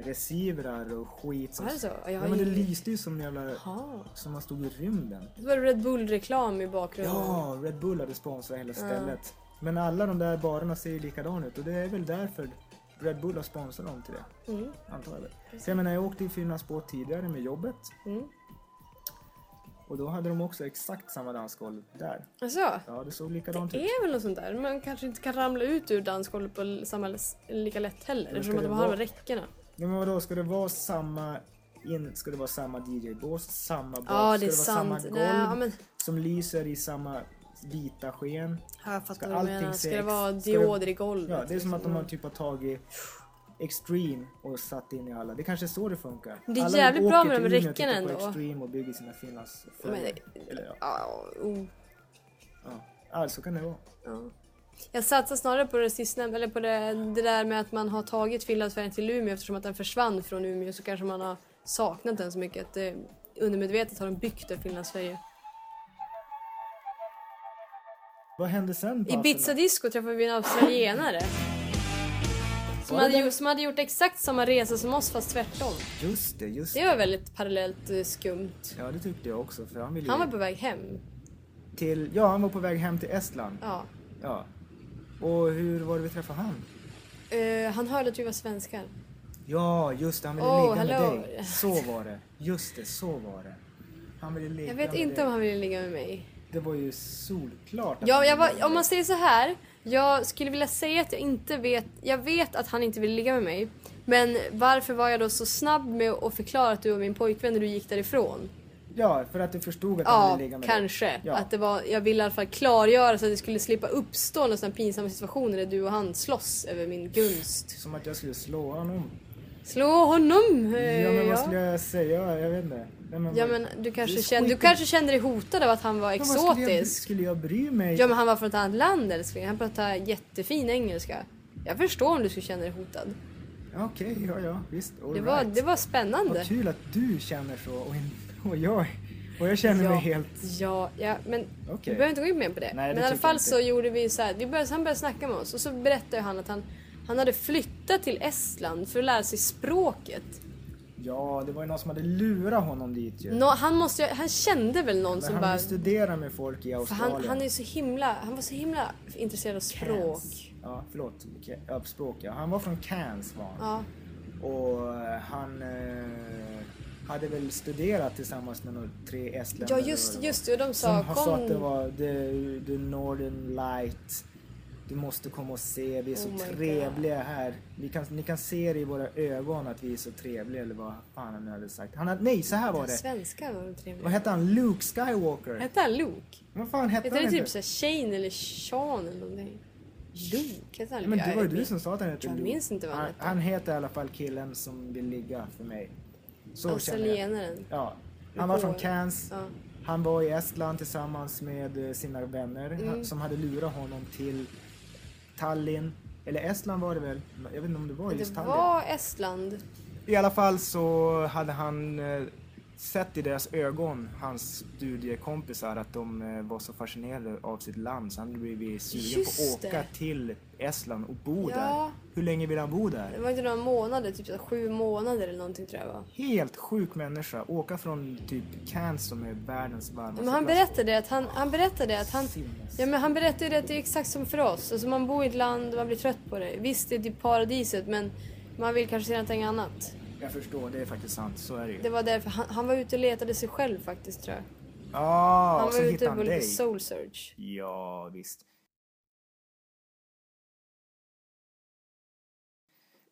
receivrar och skit. Som, Var det så? Jag ja, har men det lyste ju som jävla... Jaha. Som man stod i rymden. Det var Red Bull-reklam i bakgrunden. Ja, Red Bull hade sponsrat hela stället. Men alla de där barerna ser ju likadana ut och det är väl därför Red Bull har sponsrat dem till det. Mm. Antar jag väl. Jag menar, jag åkte i Finlandsbåt tidigare med jobbet. Mm. Och då hade de också exakt samma dansgolv där. Alltså, Ja, det såg likadant det ut. är väl något sånt där. Man kanske inte kan ramla ut ur dansgolvet på samma lika lätt heller. Men Eftersom att det de har de räckena. Ja, men vadå, ska det vara samma in, ska det vara samma DJ-bås, samma bak, Ja, ska det det vara samma sant. golv ja, men, som lyser i samma vita sken? ja, jag fattar Ska vad du menar. Ska det vara det- dioder i golvet? Ja, det är som att de har liksom? typ har tagit Extreme och satt in i alla. Det kanske är så det funkar. Det är alla jävligt bra med de räckena ändå. Extreme och bygger sina Finlands Eller ja, Ja, oh, ja. Alltså kan det vara. ja. Jag satsar snarare på det sistnämnda, eller på det, det där med att man har tagit Finlandsfärjan till Umeå eftersom att den försvann från Umeå så kanske man har saknat den så mycket att det, undermedvetet har de byggt en Finlandsfärja. Vad hände sen I Ibiza? Disco träffade vi en australienare. Som hade, gjort, som hade gjort exakt samma resa som oss fast tvärtom. Just det, just Det det. var väldigt parallellt eh, skumt. Ja, det tyckte jag också. För han ville Han var ju på väg hem. till... Ja, han var på väg hem till Estland. Ja. Ja. Och hur var det vi träffade han? Eh, han hörde att vi var svenskar. Ja, just det. Han ville Oh, ligga hello. med dig. Så var det. Just det, så var det. Han ville ligga Jag vet med inte dig. om han ville ligga med mig. Det var ju solklart att Ja, han jag ville var, ligga om man säger så här. Jag skulle vilja säga att jag inte vet. Jag vet att han inte ville ligga med mig. Men varför var jag då så snabb med att förklara att du var min pojkvän när du gick därifrån? Ja, för att du förstod att han Ja, ville ligga med dig. kanske. Ja. Att det var, jag ville i alla fall klargöra så att det skulle slippa uppstå några sådana pinsamma situationer där du och han slåss över min gunst. Som att jag skulle slå honom. Slå honom! eh, Ja, men vad skulle jag säga? Jag vet inte. Nej, men Ja vad- men du kanske, Det är kände, du skit- kanske kände dig hotad av att han var Men vad skulle jag, exotisk? skulle jag bry mig? Ja men han var från ett annat land älskling. Han pratar jättefin engelska. Jag förstår om du skulle känna dig hotad. Ja, Okej, ja, ja, visst. All Det var, right. det var spännande. Vad kul att du känner så och, in, och jag, och jag känner ja, mig helt... Ja, ja men Okej. vi behöver inte gå in mer på det. Nej, det men i alla tycker fall jag så gjorde vi så här. Vi började, han började snacka med oss och så berättade han att han, han hade flyttat till Estland för att lära sig språket. Ja, det var ju någon som hade lurat honom dit ju. Nå, han, måste, ju- han kände väl någon Men som han bara... vill studera med folk i För Australien. han, han är ju så himla, han var så himla intresserad av språk. Ja, förlåt. Ja, språk ja. Han var från Cairns var han. Ja. Och eh, han eh, hade väl studerat tillsammans med några tre estländare. Ja just, eller vad just det, och de det sa. Som sa att det kom... var the, the Northern Light. Du måste komma och se, vi är så Oh trevliga här. Vi kan, ni kan se det i våra ögon att vi är så trevliga eller vad fan han nu hade sagt. Han hade, nej, så här var det. Svenskar var de trevliga. Vad hette han? Luke Skywalker? Hette han Luke? Vad fan hette Hette han typ såhär Shane eller Sean eller någonting? Luke? Hette han Ja, men det var ju Jag du som sa att han hette Jag Luke. minns inte vad han han, hette. han heter i alla fall killen som vill ligga för mig. Så känner jag. Australienaren. Ja. Han var från Cairns. Ja. Han var i Estland tillsammans med eh, sina vänner Mm. han- som hade lurat honom till Tallinn. Eller Estland var det väl? Jag vet inte om det var just Det Tallinn. var Estland. I alla fall så hade han eh, sett i deras ögon, hans studiekompisar, att de eh, var så fascinerade av sitt land så han hade blivit sugen på Just att åka det. till Estland och bo Ja. där. Hur länge vill han bo Det där? var inte några månader, typ så sju månader eller någonting tror jag var. Helt sjuk människa. Åka från typ Cairns som är världens varmaste Men han plats. berättade att han, han berättade att han, Sinnes. ja men han berättade ju att det är exakt som för oss. Alltså man bor i ett land och man blir trött på det. Visst, det är typ paradiset men man vill kanske se någonting annat. Jag förstår, det är faktiskt sant. Så är det ju. Det var därför han, han var ute och letade sig själv faktiskt tror jag. Ja, Han och så var ute hittade på han lite dig. soul search. Ja, visst.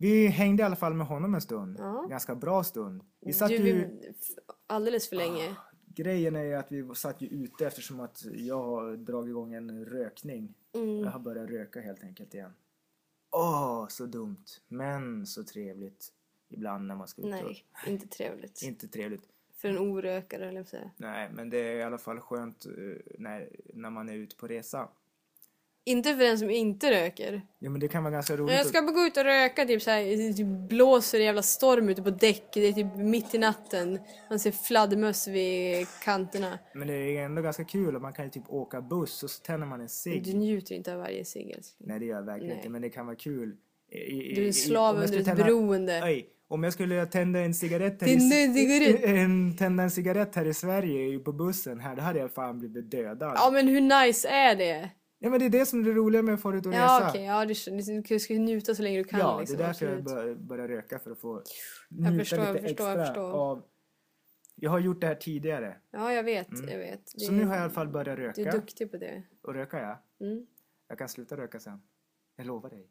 Vi hängde i alla fall med honom en stund. Ja. Ganska bra stund. Vi satt Du, ju... alldeles för länge. Grejen är ju att vi satt ju ute eftersom att jag har dragit igång en rökning. Mm. Jag har börjat röka helt enkelt igen. Åh, så dumt. Men så trevligt. Ibland när man ska ut Nej, inte trevligt. och... Inte trevligt. För en orökare, eller jag säga. Nej, men det är i alla fall skönt eh, när, när man är ute på resa. Inte för den som inte röker. Jo, men det kan vara ganska roligt. Jag ska bara gå ut och röka, typ såhär, typ blåser en jävla storm ute på däck, det är typ mitt i natten. Man ser fladdermöss vid kanterna. Men det är ändå ganska kul att man kan ju typ åka buss och så tänder man en cigg. Du njuter inte av varje cigg. Nej det gör jag verkligen Nej. inte men det kan vara kul. I, i, Du är en slav under ett tända- beroende. Oj, om jag skulle tända en cigarett här Tända en cigarett? En, tända en cigarett här i Sverige på bussen här, då hade jag fan blivit dödad. Ja men hur nice är det? Ja men det är det som är det roliga med att få ut och Ja resa. okej, ja, du, du ska njuta så länge du kan ja, liksom. det är därför absolut. jag bör, börjar röka för att få njuta förstår, jag lite förstår, jag extra förstår. av... Jag har gjort det här tidigare. Ja jag vet, jag vet. Det, Så nu har jag i alla fall börjat Du är röka. duktig på det. Och röka ja. Mm. Jag kan sluta röka sen. Jag lovar dig.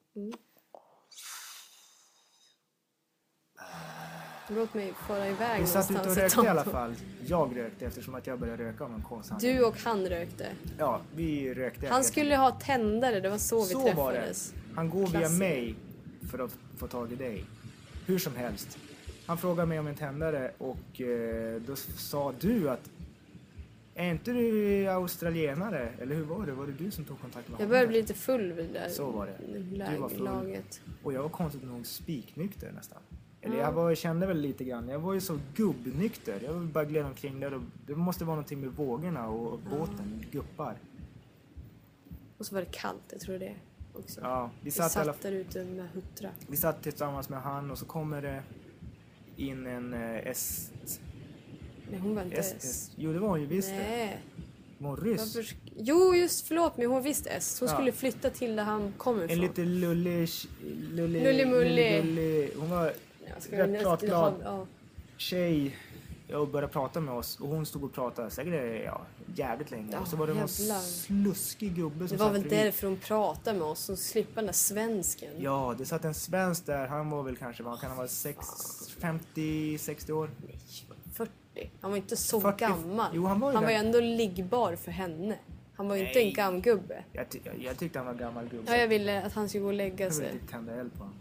Låt mig fara iväg Vi satt ute och rökte i alla fall. Jag rökte eftersom att jag började röka av konstig anledning. Du och han rökte. Ja, vi rökte. Han skulle ha tändare, det var så vi Så var det. träffades. Han går via Klassiker. mig för att få tag i dig. Hur som helst. Han frågade mig om en tändare och eh, då sa du att är inte du australienare? Eller hur var det? Var det du som tog kontakt med Jag honom? började bli lite full vid det där Så var det. Du var full. laget. Och jag var konstigt nog spiknykter nästan. Eller Ja. jag var, kände väl lite grann, jag var ju så gubbnykter. Jag bara gled omkring där och det måste vara någonting med vågorna och båten, guppar. Och så var det kallt, jag tror det också. Ja, vi vi satt, alla, satt där ute med huttra. vi satt tillsammans med han och så kommer det in en eh, est... Nej, hon var inte est, est jo, det var hon ju visst. Nej. Var hon ryss? Varför... Jo, just förlåt mig, hon visst S. Hon Ja. skulle flytta till där han kommer En ifrån. lite lullig... lullig Lullig-mullig. lullig- Hon var rätt nästan klart glad. ha- Ja. tjej och började prata med oss och hon stod och pratade säkert ja, jävligt länge. Ja, och så var det någon sluskig gubbe Det som var satt väl bredvid. därför hon pratade med oss, hon slippa den där svensken. Ja, det satt en svensk där. Han var väl kanske, vad kan han vara, sex, 50-60 år? Nej, 40. Han var inte så 40 gammal. Jo, han var ju han var ändå liggbar för henne. Han var ju inte en gammgubbe. Jag, ty- jag, tyckte han var gammal gubbe. Ja, jag ville att han skulle gå och lägga jag ville sig. tända eld på honom.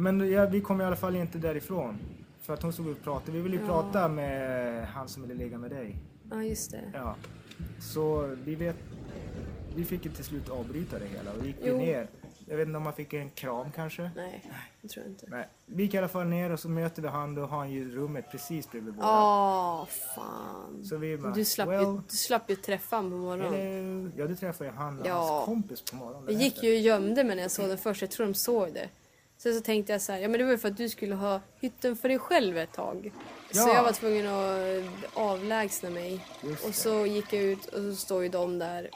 Men ja, vi kom i alla fall inte därifrån. För att hon stod och pratade. Vi ville ju Ja. prata med han som ville ligga med dig. Ja, just det. Ja. Så vi vet... Vi fick ju till slut avbryta det hela och gick vi Jo. ner. Jag vet inte om man fick en kram kanske. Nej, det tror jag inte. Nej. Vi gick i alla fall ner och så möter vi han. Då har han ju rummet precis bredvid våra. Åh, fan. Så vi bara, Du slapp, ju, well, du slapp ju träffa honom på morgonen. ja, du träffade ju han och Ja. hans kompis på morgonen. Jag gick ju och gömde mig när jag såg den först. Jag tror de såg det. Sen så tänkte jag så här, ja men det var ju för att du skulle ha hytten för dig själv ett tag. Så Ja. jag var tvungen att avlägsna mig. Och så gick jag ut och så står ju de där.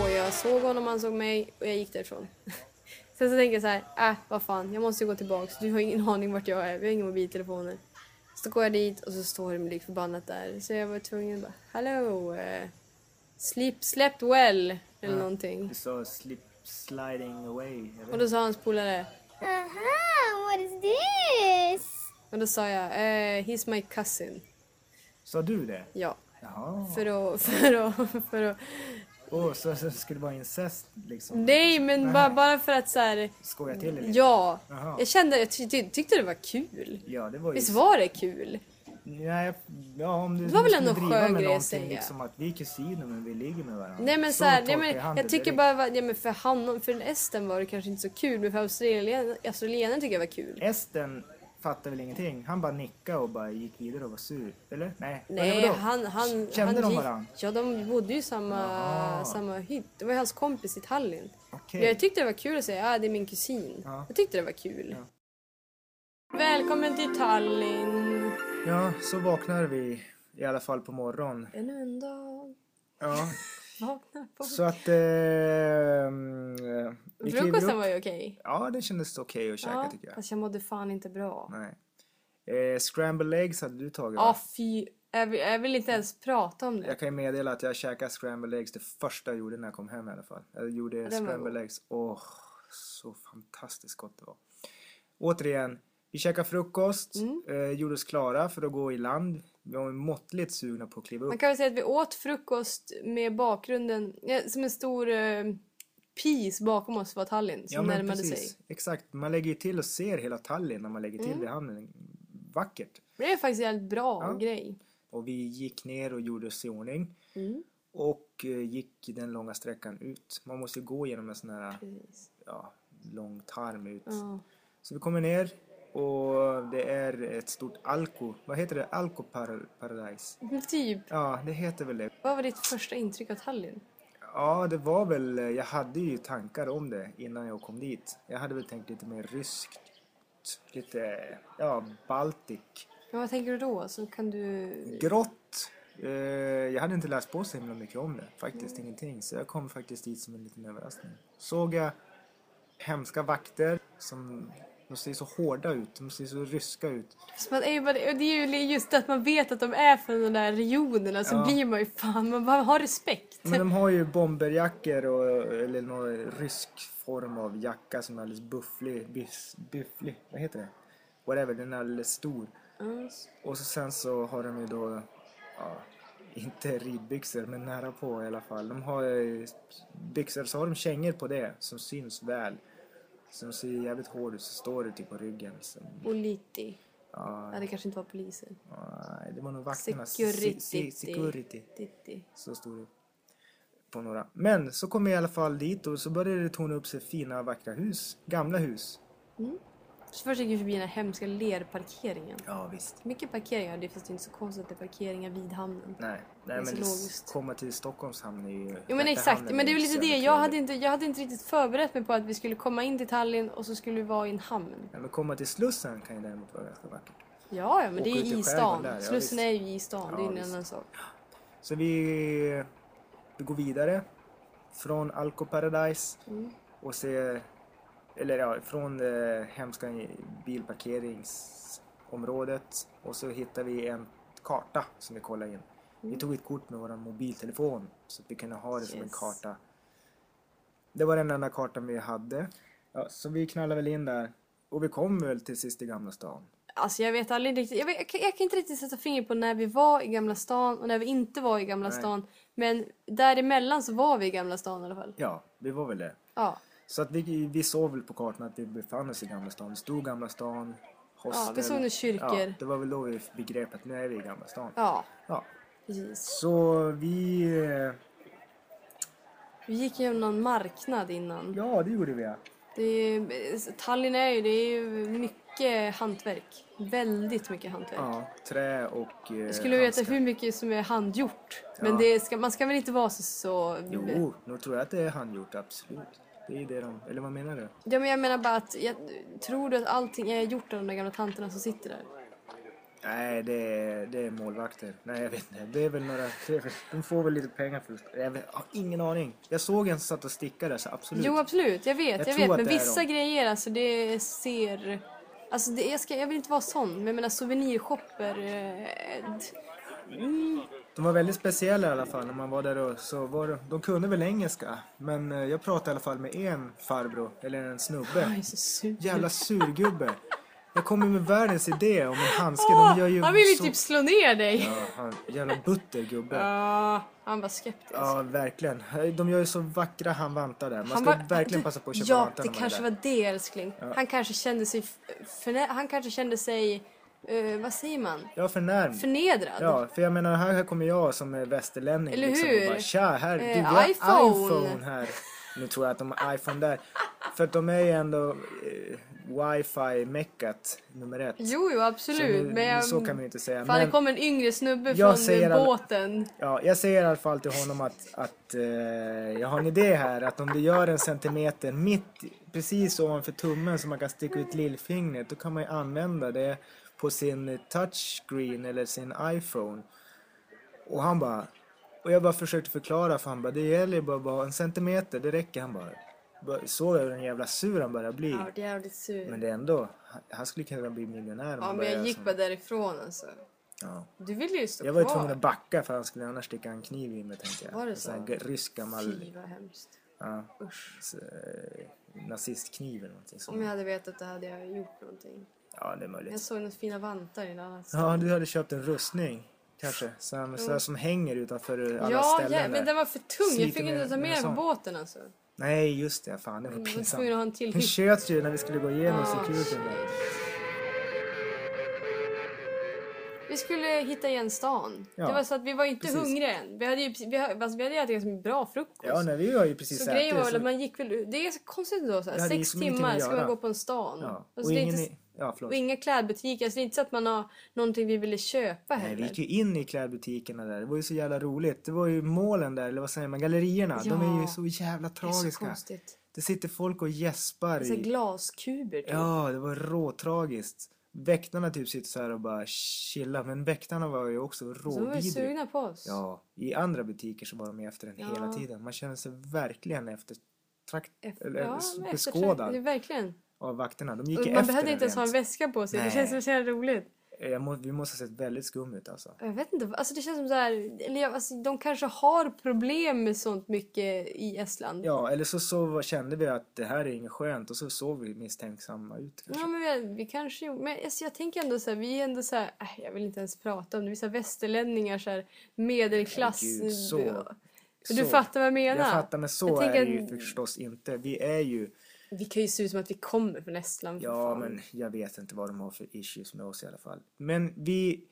Och jag såg honom, han såg mig och jag gick därifrån. Sen så tänkte jag så här, äh vad fan, jag måste ju gå tillbaks. Du har ingen aning vart jag är, vi har inga mobiltelefoner. Så går jag dit och så står de lik förbannat där. Så jag var tvungen att bara, hallå, eh, sleep, slept well, eller Ja. någonting. Du sa slip sliding away. Och då sa hans polare, Aha, what is this? och då sa jag, eh, he's my cousin. Sa du det? Ja, Jaha. för att, för att, för att, Åh, så, så skulle det vara incest liksom? nej men Nej. bara, bara för att så här, Skoja till det lite? ja. Jaha. Jag kände, jag ty ty tyckte det var kul. Ja, det var ju... Visst var det kul? Nej, ja, om du Det var väl ändå driva skön grej att säga. Liksom att vi är kusiner men vi ligger med varandra. Nej men så här, nej, men, jag tycker bara, ja, men för han, för en esten var det kanske inte så kul, men för australien, australienaren tycker jag var kul. Esten fattade väl ingenting. Han bara nickade och bara gick vidare och var sur. Eller? Nej. Nej, vadå? han, han, Kände han de varann? Ja, de bodde ju i samma, samma hytt. Det var hans kompis i Tallinn. Okej. Jag tyckte det var kul att säga att ah, det är min kusin. Ja. Jag tyckte det var kul. Ja. Välkommen till Tallinn. Ja, så vaknar vi i alla fall på morgonen. Ännu en dag. Ja, Vaknar på. så att... Eh, vi Frukosten upp. var ju okej. Ja, det kändes okej att käka tycker jag. fast jag mådde fan inte bra. Nej. Eh, scrambled eggs hade du tagit Ja, va? fy. Jag vill, jag vill inte ens prata om det. Jag kan ju meddela att jag käkade scrambled eggs det första jag gjorde när jag kom hem i alla fall. Jag gjorde den var god. eggs. Åh, så fantastiskt gott det var. Återigen, vi käkade frukost, Mm. eh, gjorde oss klara för att gå i land. Vi var måttligt sugna på att kliva Man upp. kan väl säga att vi åt frukost med bakgrunden, ja, som en stor eh, pis bakom oss var Tallinn som närmade sig. Exakt, man lägger ju till och ser hela Tallinn när man lägger till Mm. vid hamnen. Vackert. Det är faktiskt en jävligt bra Ja. grej. Och vi gick ner och gjorde oss i ordning. Mm. Och eh, gick den långa sträckan ut. Man måste ju gå genom en sån här Precis. ja, lång tarm ut. Ja. Så vi kommer ner och det är ett stort alko. Vad heter det? Alko par- paradise. Typ, Ja, det heter väl det. vad var ditt första intryck av Tallinn? Ja, det var väl... Jag hade ju tankar om det innan jag kom dit. Jag hade väl tänkt lite mer ryskt. Lite, ja, Baltic. Men vad tänker du då? Så kan du... Grått. Eh, jag hade inte läst på så himla mycket om det. Faktiskt ingenting. Så jag kom faktiskt dit som en liten överraskning. Såg jag hemska vakter som... De ser så hårda ut. De ser så ryska ut. Så man är och det är ju just att man vet att de är från de där regionerna så Ja. blir man ju fan, man bara har respekt. Men de har ju bomberjackor och, eller någon rysk form av jacka som är alldeles bufflig. Biff, bifflig. Vad heter det? Whatever, den är alldeles stor. Mm. Och så sen så har de ju då, ja, inte ridbyxor men nära på i alla fall. De har ju byxor så har de kängor på det som syns väl. Som ser jävligt hård ut så står det typ på ryggen. Som, Och lite. ja, det kanske inte var poliser. nej, det var nog vakterna. Security. Se- se- Security. Så stod det på några. Men så kom vi i alla fall dit och så började det torna upp sig fina vackra hus. Gamla hus. Så först gick vi förbi den här hemska lerparkeringen. Ja visst. Mycket parkeringar, det finns inte så konstigt att det är parkeringar vid hamnen. Nej, nej är men det logiskt. komma till Stockholms hamn är ju... Jo men exakt, men det är väl lite det. Jag hade, inte, jag hade inte riktigt förberett mig på att vi skulle komma in till Tallinn och så skulle vi vara i en hamn. Ja, men komma till Slussen kan ju däremot vara ganska vackert. Ja, ja men det är ju i stan. där, ja, Slussen visst. är ju i stan, det är Ja, ju en visst. annan sak. Så vi, vi går vidare från Alco Paradise Mm. och ser, eller ja, från det hemska bilparkeringsområdet och så hittar vi en karta som vi kollar in. Vi tog ett kort med vår mobiltelefon så att vi kunde ha det som en Yes. karta. Det var den enda kartan vi hade. Ja, så vi knallade väl in där och vi kom väl till sist i Gamla stan. Alltså jag vet aldrig riktigt, jag, vet, jag, kan, jag kan inte riktigt sätta fingret på när vi var i Gamla stan och när vi inte var i Gamla Nej. stan. Men däremellan så var vi i Gamla stan i alla fall. Ja, vi var väl det. Ja, Så att vi, vi såg väl på kartan att vi befann oss i Gamla stan. Det stod Gamla stan, hostel. ja vi såg några kyrkor. Ja, det var väl då vi begrep att nu är vi i Gamla stan. Ja, Ja. precis. Så vi... eh, Vi gick genom någon marknad innan. Ja, det gjorde vi. ja. Det är, Tallinn är ju, det är ju mycket hantverk. Väldigt mycket hantverk. Ja, trä och eh, Jag skulle veta handskar. hur mycket som är handgjort. Men Ja. det ska, man ska väl inte vara så... så Jo, nu tror jag att det är handgjort, absolut. Det är ju det de... Eller vad menar du? Ja, men jag menar bara att... Jag, tror du att allting är gjort av de där gamla tanterna som sitter där? Nej, det är, det är målvakter. Nej, jag vet inte. Det är väl några... De får väl lite pengar för det. Jag vet, har ingen aning. Jag såg en som satt och stickade, så absolut. Jo, absolut. Jag vet, Jag jag, vet. Men vissa de. grejer, alltså det ser... Alltså det, jag, ska, jag vill inte vara sån, men jag menar souvenirshopper... Eh, mm, De var väldigt speciella i alla fall när man var där och så var de, de kunde väl engelska. Men eh, jag pratade i alla fall med en farbror, eller en snubbe. jag är så sur. Jävla surgubbe. Jag kommer med världens idé om en handske. Åh, De gör ju han vill ju så... typ slå ner dig. Ja, han, jävla butter gubbe. Ja, han var skeptisk. Ja, verkligen. De gör ju så vackra handvantar där. Man Han ska var- verkligen du- passa på att köpa Ja, vantar det man är kanske var det älskling. Han kanske kände sig... Förnä- han kanske kände sig... eh, vad säger man? Ja, förnärmd. Förnedrad. Ja, för jag menar här, kommer jag som är västerlänning Eller liksom hur? och bara tja, här, du, Eh, vi har iPhone." iPhone här. Nu tror jag att de har iPhone där. för att de är ju ändå eh, wifi-meckat nummer ett. Jo, jo, absolut. Så nu- men jag, så kan man ju inte säga. Fan, Men- det kom en yngre snubbe från säger eh, all- båten. Ja, jag säger i alla fall till honom att, att eh, jag har en idé här. Att om du gör en centimeter mitt, precis ovanför tummen så man kan sticka ut lillfingret. Då kan man ju använda det på sin touchscreen eller sin iPhone. Och han bara, och jag bara försökte förklara för han bara, det gäller bara, bara en centimeter, det räcker. Han bara, bara så hur en jävla sur han börjar bli. Ja, det är jävligt sur. Men det är ändå, han, skulle kunna bli miljonär om Ja, men började jag gick som- bara därifrån alltså. ja. Du ville ju stå Jag var ju kvar. tvungen att backa för han skulle annars sticka en kniv i mig tänkte jag. Var det så? rysk gammal Fy vad hemskt. ja, Usch. s- eh, nazistkniv eller någonting Om jag hade vetat det hade jag gjort någonting. Ja, det är Jag möjligt. såg några fina vantar i en annan Ja, du hade köpt en rustning kanske. Som, så här som hänger utanför alla Ja, ställen ja, men den var för tung. Jag fick inte ta med med en den på båten alltså. Nej, just det. Fan, det var Jag tvungen pinsamt. Den sköts ju när vi skulle gå igenom Ja, securityn Vi skulle hitta igen stan. Ja, det var så att vi var inte precis. hungriga än. Vi hade ju vi hade, alltså, vi hade ätit ganska bra frukost. Ja, nej, vi har ju precis så grejen var väl så- att man gick väl Det är så konstigt då. Så här, sex timmar ska man gå på en stan. Ja, Alltså, och, det är ingen inte. Ja, och inga klädbutiker. Alltså, det är inte så att man har någonting vi ville köpa Nej, vi heller. gick ju in i klädbutikerna där. Det var ju så jävla roligt. Det var ju målen där, eller vad säger man, gallerierna. De är ju Ja. så jävla det är så tragiska. konstigt. Det sitter folk och gäspar. Så här I... glaskuber typ. Ja, det var råtragiskt. Väktarna typ sitter så här och bara chillar. Men väktarna var ju också Så de var ju råvidriga. sugna på oss. Ja, i andra butiker så var de ju efter en Ja. hela tiden. Man känner sig verkligen efter trakt, Efter, eller, ja, beskådad eftertrakt- Verkligen. av vakterna. De gick Och man efter behövde inte ens ha en väska på sig. Det Nej. känns så jävla roligt. Jag må, vi måste ha sett väldigt skum ut alltså. Jag vet inte, alltså det känns som så här, eller jag, alltså, de kanske har problem med sånt mycket i Estland. Ja, eller så, så kände vi att det här är inget skönt och så såg vi misstänksamma ut. Kanske. Ja, men vi, vi kanske men alltså, jag tänker ändå så här, vi är ändå så här, äh, jag vill inte ens prata om det, vi är så här västerlänningar så här, medelklass. Herregud, så- Men du så. fattar vad jag menar? Jag fattar, men så Jag är tänker det ju förstås inte. Vi är ju, Vi kan ju se ut som att vi kommer från Estland. ja men jag vet inte vad de har för issues med oss i alla fall. Men vi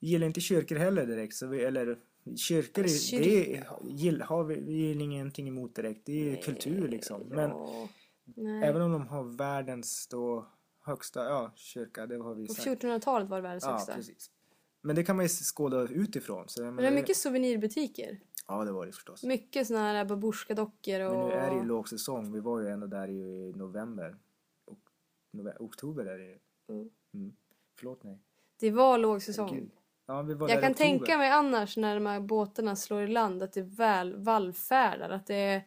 gillar inte kyrkor heller direkt, så vi, eller kyrkor, Kyrk- det är, gill, har vi, vi gillar ingenting emot direkt. Det är ju kultur liksom. Men Ja. Nej. även om de har världens då högsta, ja, kyrka, det har vi På sagt. 1400-talet var det världens Ja, högsta. precis. Men det kan man ju skåda utifrån. Så Men menar, det är mycket souvenirbutiker. Ja, det var det förstås. Mycket såna här babusjka-dockor och... Men nu är det ju lågsäsong. Vi var ju ändå där i november. Och nove- oktober är det ju. Mm. Mm. Förlåt mig. Det var lågsäsong. Herregud. Ja, vi var Jag där i kan oktober. tänka mig annars när de här båtarna slår i land att det väl vallfärdar. Att det är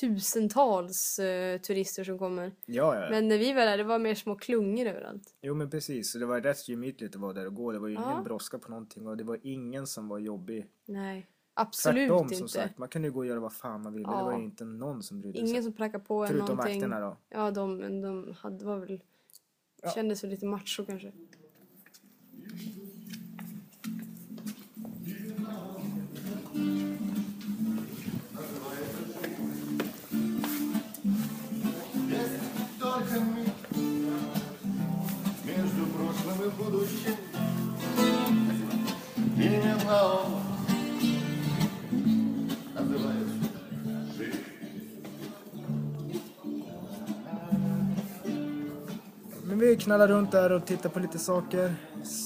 tusentals eh, turister som kommer. Ja, ja. Men när vi var där det var mer små klungor överallt. Jo, men precis. Så det var rätt gemytligt att vara där och gå. Det var ju ingen brådska på någonting. Och det var ingen som var jobbig. Nej, absolut Tvärtom, inte. som sagt. Man kunde ju gå och göra vad fan man ville. Ja. Det var ju inte någon som brydde Ingen sig. som prackade på en Förutom någonting. vakterna då. Ja, de, men de hade, var väl... Ja. Kändes väl lite macho kanske. Есть Men vi knallade runt där och tittade på lite saker.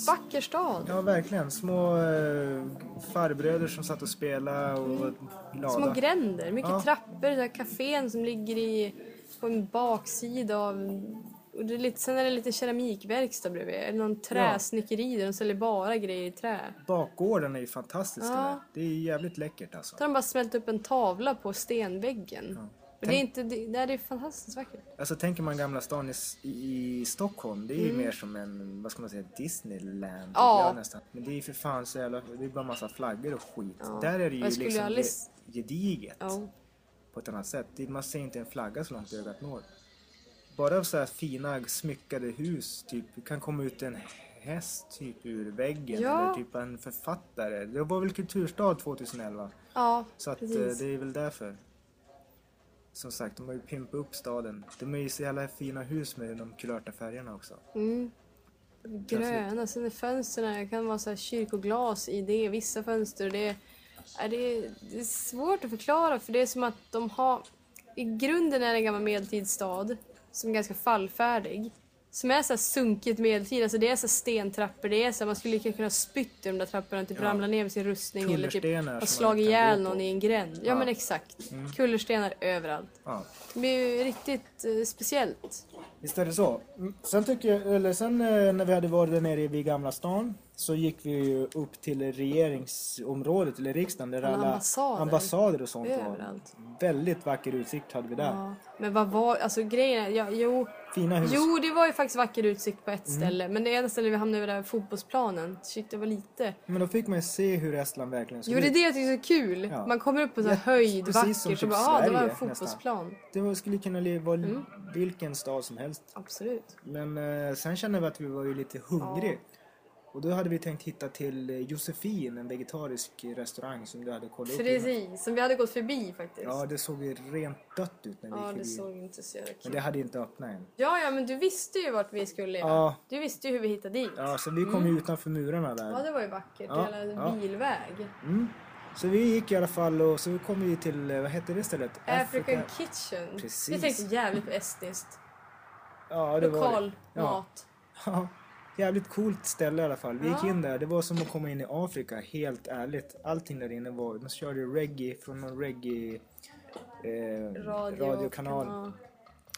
Vacker stad. Ja, verkligen. Små eh, farbröder som satt och spelade och var glada. Små gränder, mycket Ja. trappor, det här kafén som ligger i, på en baksida av... Och det är lite, sen är det lite keramikverkstad bredvid, eller någon träsnickeri där de säljer bara grejer i trä. Bakgården är ju fantastisk Ja. där. Det är jävligt läckert alltså. Så har de bara smält upp en tavla på stenväggen. Och det är Tänk- inte, det, nej, det är fantastiskt vackert. Alltså tänker man Gamla stan i, i Stockholm, det är ju Mm. mer som en, vad ska man säga, Disneyland. Ja. Nästan. Men det är ju för fan så jävla, det är bara massa flaggor och skit. Ja. Där är det ju liksom aldrig gediget Ja. på ett annat sätt. Man ser inte en flagga så långt ögat når. Bara så här fina smyckade hus, typ, kan komma ut en häst typ ur väggen Ja. eller typ en författare. Det var väl Kulturstad 2011? Ja, Så att eh, precis. det är väl därför. Som sagt, de har ju pimpat upp staden. De är ju så jävla fina hus med de kulörta färgerna också. Mm. Gröna, sen är fönstren, det kan vara så här kyrkoglas i det, vissa fönster. Det är, är det, det är svårt att förklara för det är som att de har... i grunden är det en gammal medeltidsstad som är ganska fallfärdig. Som är så här sunkigt medeltid, alltså det är så stentrappor, det är så här, man skulle lika kunna spytt i de där trapporna, typ Ja. ramla ner med sin rustning eller typ ha slagit ihjäl någon i en gränd. Ja, Ja. men exakt. Kullerstenar överallt. Ja. Det blir ju riktigt eh, speciellt. Visst är det så. Mm, Sen, tycker jag, eller sen eh, när vi hade varit där nere vid Gamla stan så gick vi ju upp till regeringsområdet, eller riksdagen, där Alla alla ambassader. ambassader och sånt var. Väldigt vacker utsikt hade vi där. Ja. Men vad var, alltså grejen ja, jo, Fina hus. jo det var ju faktiskt vacker utsikt på ett Mm. ställe. Men det ena stället vi hamnade vid där fotbollsplanen, shit det var lite. Men då fick man ju se hur Estland verkligen såg Jo det är ut. det jag tycker är så kul. Ja. Man kommer upp på så här Ja, höjd, precis vackert, som så typ bara, ah, det var en Sverige, fotbollsplan. Det var, skulle kunna vara Mm. vilken stad som helst. Absolut. Men eh, sen kände vi att vi var ju lite hungriga. Och då hade vi tänkt hitta till eh, Josefin, en vegetarisk restaurang som du hade kollat upp. innan. Precis, som vi hade gått förbi faktiskt. Ja, det såg ju rent dött ut när vi Ja, gick det förbi. såg inte så jävla Men kul det hade inte öppnat än. Ja, ja, men du visste ju vart vi skulle. Ja. Ja. Du visste ju hur vi hittade dit. Ja, så vi kom ju utanför murarna där. Mm. Ja, det var ju vackert. Ja, Jävla ja. bilväg. Mm. Så vi gick i alla fall och så kom vi till, eh, vad hette det stället? African Kitchen. Precis. Jag tänkte jävligt estniskt. Ja, det var Lokal det. Ja. mat. Ja, jävligt coolt ställe i alla fall. Vi gick in där, det var som att komma in i Afrika, helt ärligt. Allting där inne var, de körde reggae från någon reggae eh, Radio, radiokanal. Ja,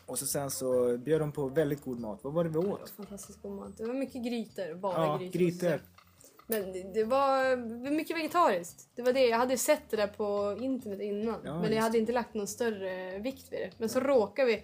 Och så sen så bjöd de på väldigt god mat. Vad var det vi åt? fantastiskt god mat. Det var mycket grytor. Bara Ja, grytor. grytor. Men det, det var mycket vegetariskt. Det var det. Jag hade sett det där på internet innan. Ja, men jag hade inte lagt någon större vikt vid det. Men så råkade vi